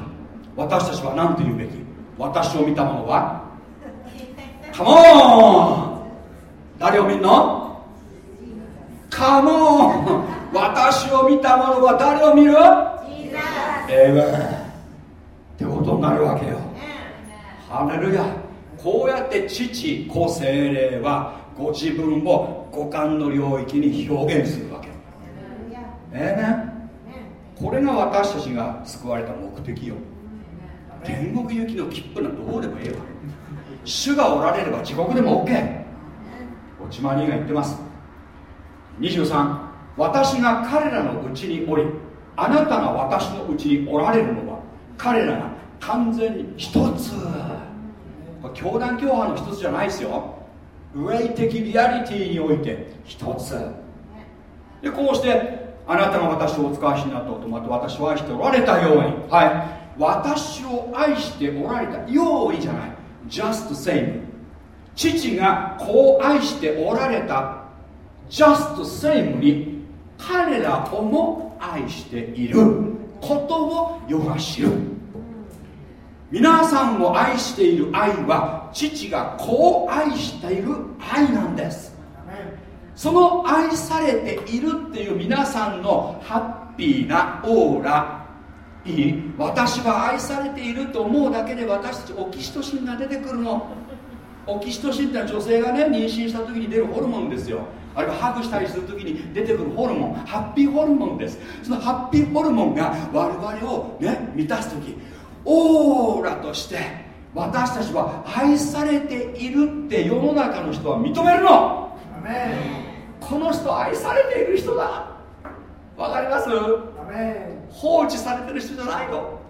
私たちは何と言うべき？私を見た者は？カモン誰を見んの？カモン私を見た者は誰を見る？ええってことになるわけよ。ハレルヤ。こうやって父子精霊はご自分を五感の領域に表現するわけ。ええねこれが私たちが救われた目的よ。天国行きの切符なんてどうでもええわ。主がおられれば地獄でも OK おちまにが言ってます23私が彼らのうちにおりあなたが私のうちにおられるのは彼らが完全に一つ。教団教派の一つじゃないですよ。霊的リアリティにおいて一つ。でこうしてあなたが私をお使わしになったことまた私を愛しておられたように。はい。私を愛しておられたようにじゃない。Just same 父がこう愛しておられた just same に彼らをも愛している。ことを世が知る。皆さんを愛している愛は父がこう愛している愛なんです。その愛されているっていう皆さんのハッピーなオーラ。いい？私は愛されていると思うだけで私たちオキシトシンが出てくるの。オキシトシンってのは女性がね妊娠した時に出るホルモンですよあるいはハグしたりする時に出てくるホルモンハッピーホルモンです。そのハッピーホルモンが我々をね満たす時オーラとして私たちは愛されているって世の中の人は認めるの。この人愛されている人だ。わかります？放置されてる人じゃないの。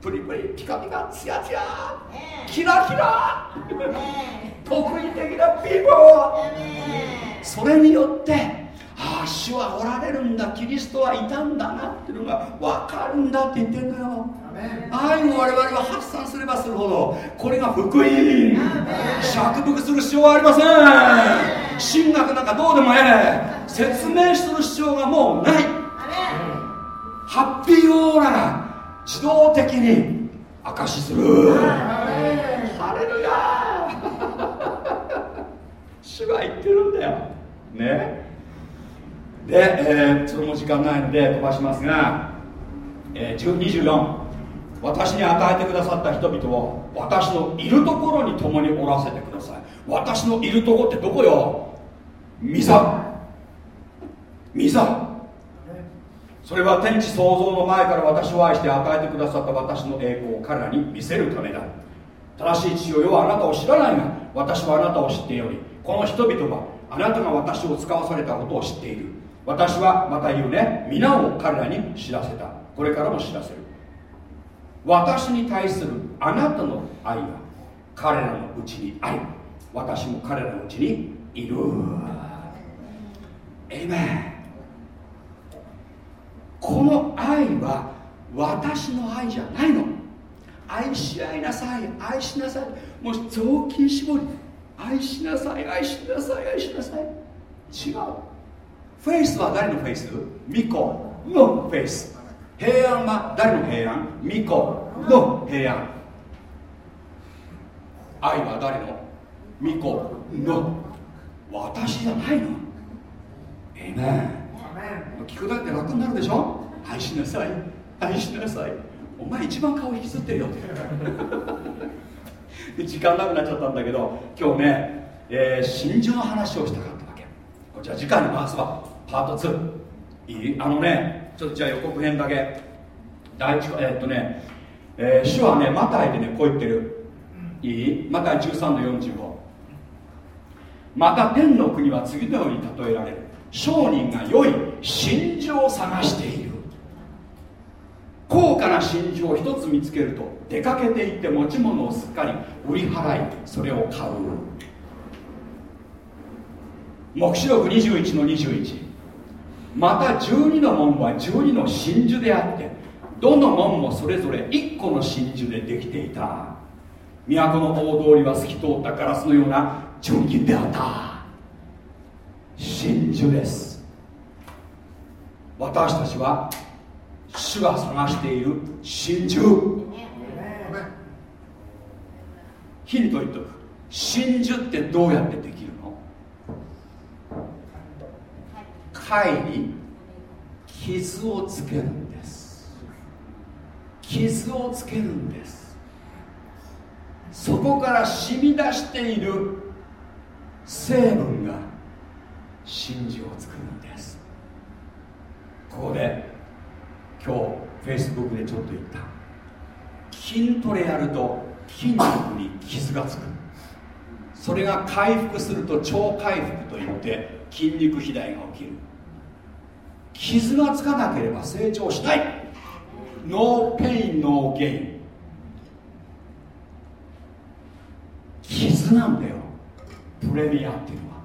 プリプリピカピカツヤツヤ。キラキラ特異的なピーポーそれによってああ主はおられるんだキリストはいたんだなっていうのが分かるんだって言ってんのよ。愛を我々は発散すればするほどこれが福音。釈伏する必要はありません。神学なんかどうでもええ。説明する必要がもうない。ハッピーオーラが自動的に証しする。ハレルヤ主が言ってるんだよ。ね。で、えー、それも時間ないので飛ばしますが、えー、24私に与えてくださった人々を私のいるところに共におらせてください。私のいるところってどこよ？御座御座それは天地創造の前から私を愛して与えてくださった私の栄光を彼らに見せるためだ。正しい父よ世はあなたを知らないが私はあなたを知っておりこの人々はあなたが私を使わされたことを知っている。私はまた言うね。皆を彼らに知らせた。これからも知らせる。私に対するあなたの愛が彼らのうちにあり私も彼らのうちにいる。エイメンこの愛は私の愛じゃないの。愛し合いなさい。愛しなさい。もう雑巾絞り。愛しなさい愛しなさい愛しなさい。違う。フェイスは誰のフェイス？ミコ。のフェイス。平安は誰の平安？御子。の平安。愛は誰の？御子。の。私じゃないの？ええね聞くだけで楽になるでしょ？愛しなさい。愛しなさい。お前一番顔引きずってるよ。時間なくなっちゃったんだけど今日ね、えー、真珠の話をしたかったわけ。こちら次回に回すわパート2いい？あのねちょっとじゃあ予告編だけ。第一えー、っとね、えー、主はねマタイでねこう言ってる。いい？マタイ13の45また天の国は次のように例えられる。商人が良い真珠を探している。高価な真珠を一つ見つけると出かけていって持ち物をすっかり売り払いそれを買う。黙示録21の21また12の門は12の真珠であってどの門もそれぞれ1個の真珠でできていた。都の大通りは透き通ったガラスのような純金であった。真珠です。私たちは主が探している真珠。ヒント言っとく真珠ってどうやってできるの？貝に傷をつけるんです。傷をつけるんです。そこから染み出している成分が真珠を作るんです。ここで今日フェイスブックでちょっと言った。筋トレやると筋肉に傷がつく。それが回復すると超回復といって筋肉肥大が起きる。傷がつかなければ成長しない。 No pain no gain。傷なんだよ。プレミアっていうのは。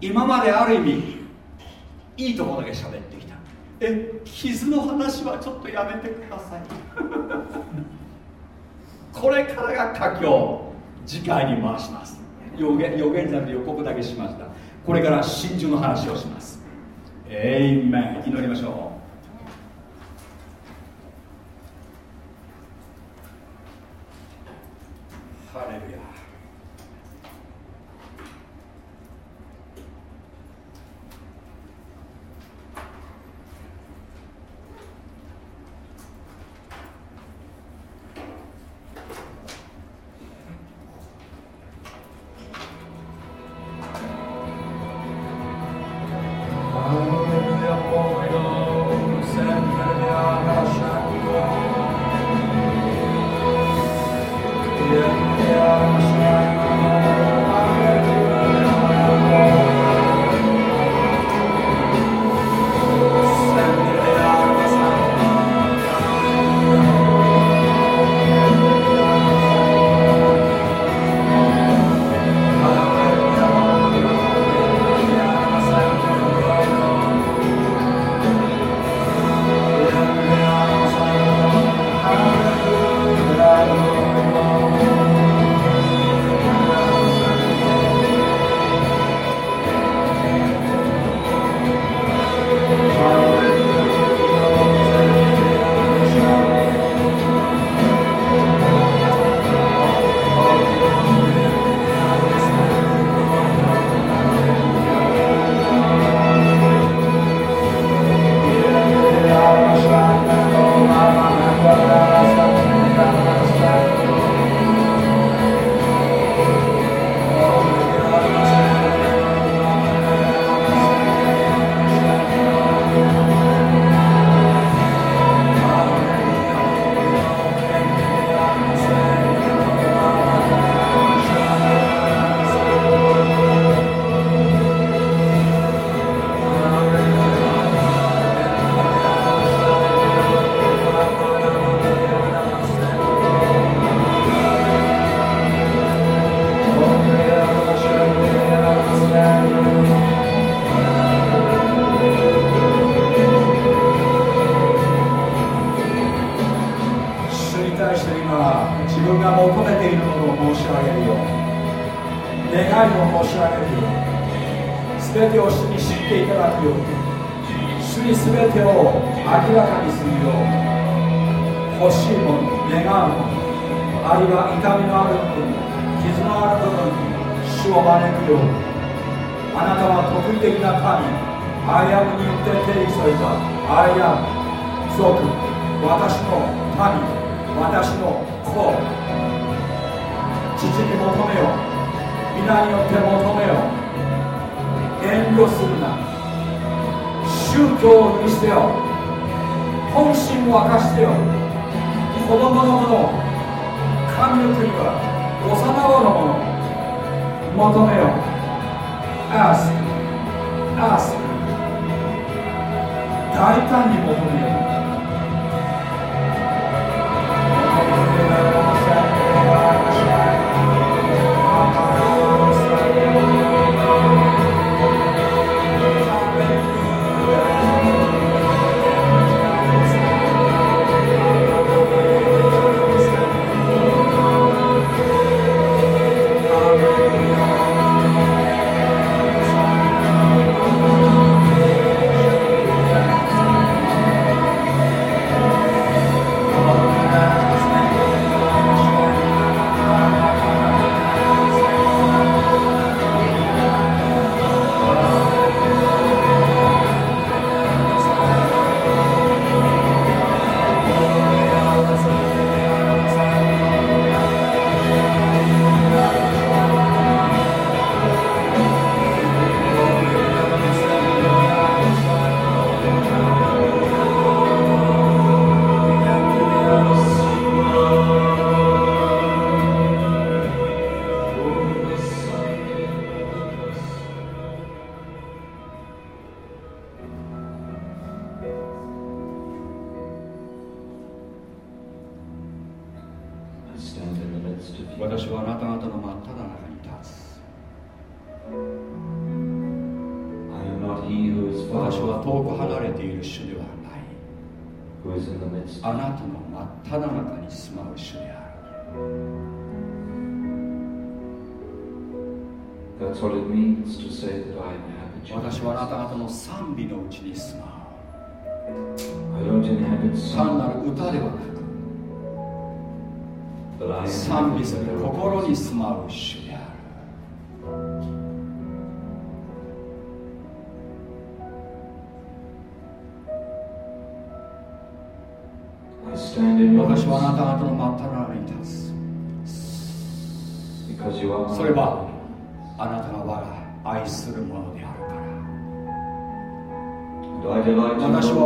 今まである意味いいとこだけ喋ってきた。え傷の話はちょっとやめてください。これからが佳境。次回に回します。予言予言者の予告だけしました。これから真珠の話をします。エイメン祈りましょう。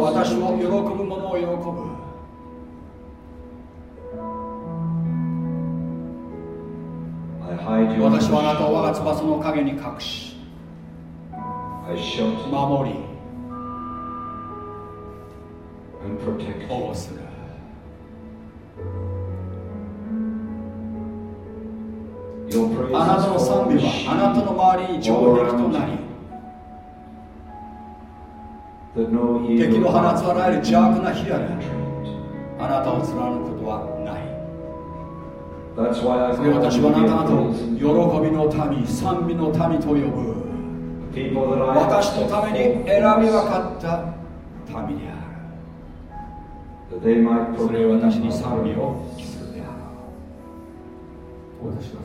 私も喜ぶ者を喜ぶ私はあなたを我が翼の陰に隠し守り保護する Your praise あなたの賛美はあなたの周りに上陸となり all around. 敵の放つあいゆる邪悪な火やであなたを貫くことはない。私はあなたと喜びの民賛美の民と呼ぶ。私のために選び分かった民である。それを私に賛美を聞くであろう。お渡しくだ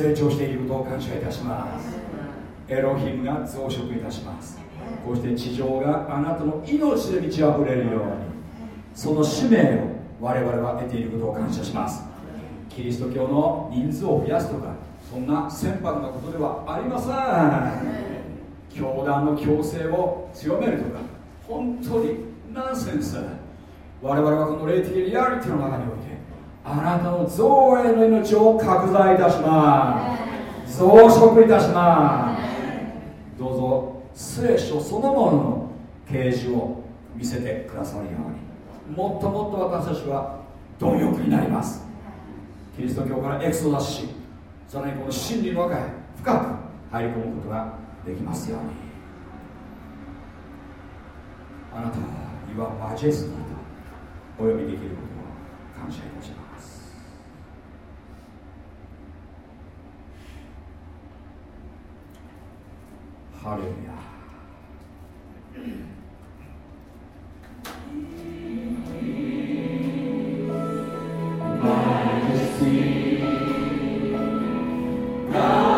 成長していることを感謝いたします。エロヒムが増殖いたします。こうして地上があなたの命で満ち溢れるようにその使命を我々は得ていることを感謝します。キリスト教の人数を増やすとかそんな船舶なことではありません。教団の強制を強めるとか本当にナンセンス。我々はこの霊的リアリティの中においてあなたの造営の命を拡大いたします。増殖いたします。どうぞ。聖書そのものの啓示を見せてくださるように。もっともっと私たちは貪欲になります。キリスト教からエクソダスしさらにこの真理の中へ深く入り込むことができますように。あなたは Your Majesty とお呼びできることを感謝いたします。ハレルヤ Holy,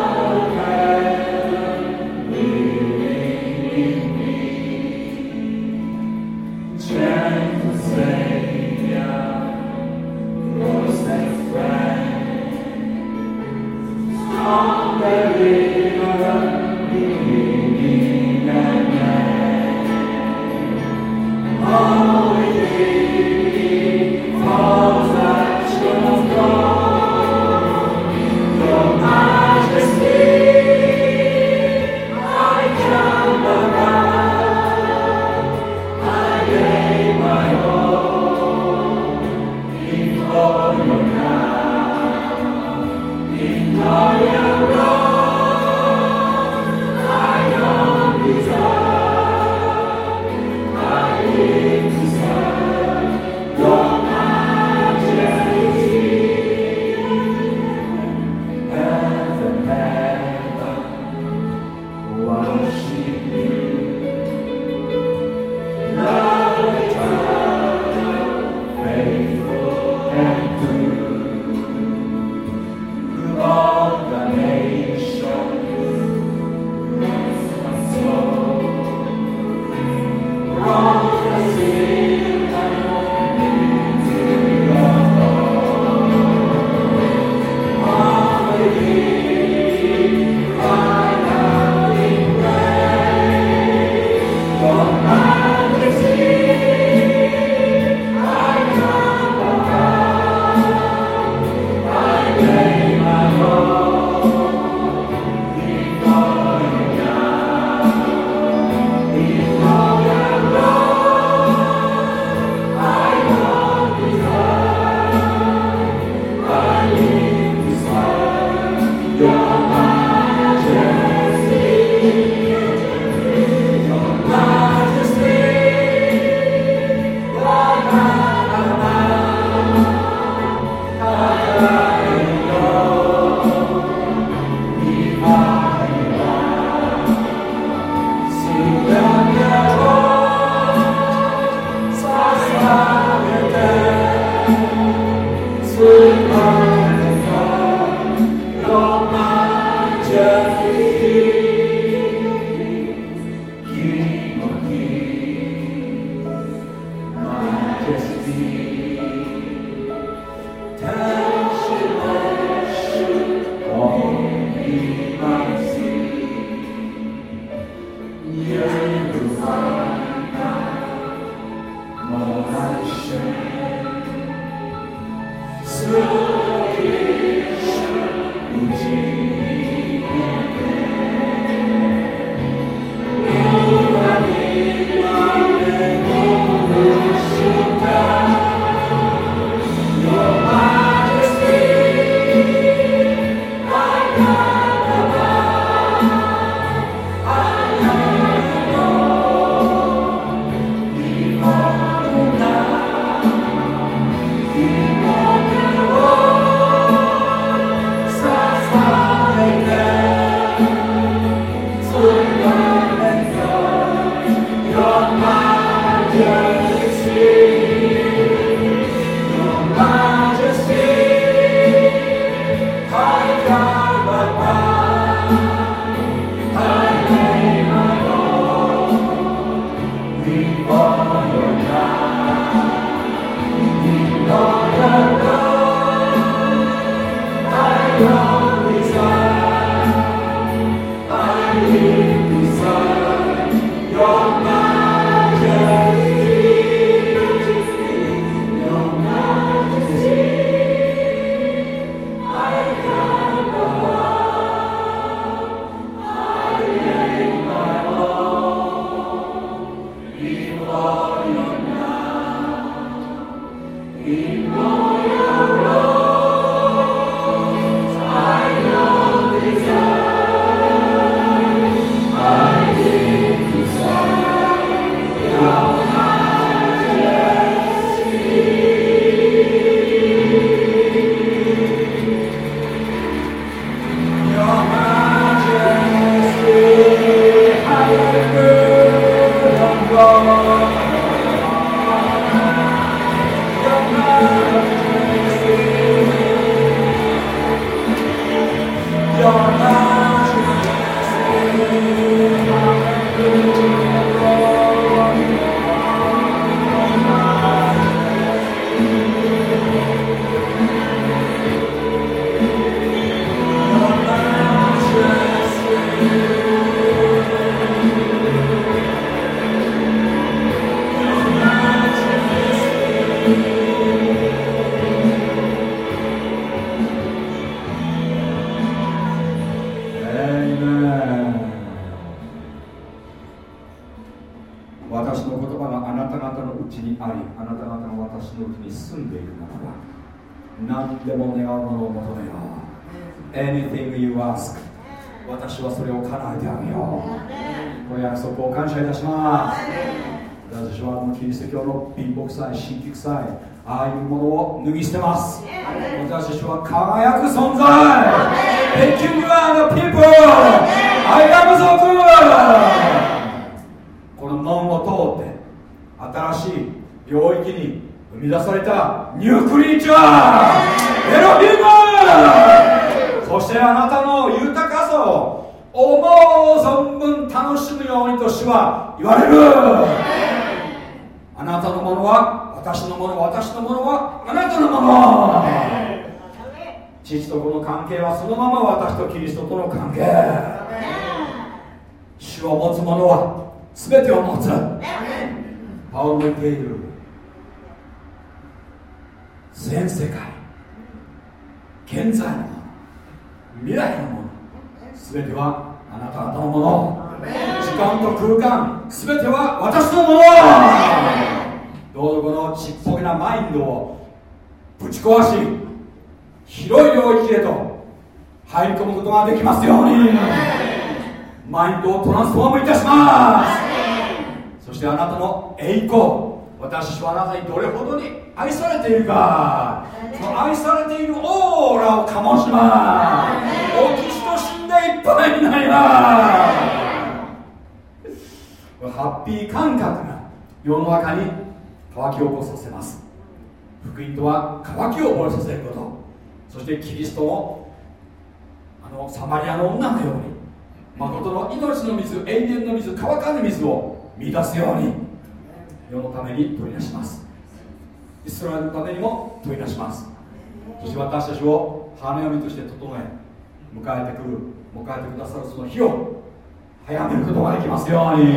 ために取り出します。イスラエルのためにも取り出します。そして私たちを花嫁として整え迎えてくる迎えてくださるその日を早めることができますように。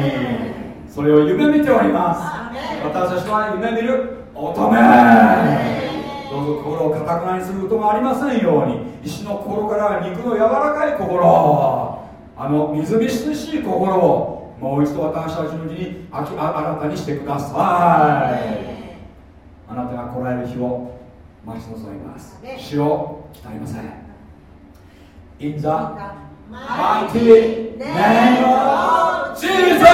それを夢見ております。私たちは夢見る乙女。どうぞ心をかたくなにすることもありませんように。石の心から肉の柔らかい心あのみずみずしい心をもう一度私たちのうちに新たにしてください。あなたが来られる日を待ち望みます。主を鍛えません。In the mighty name of Jesus!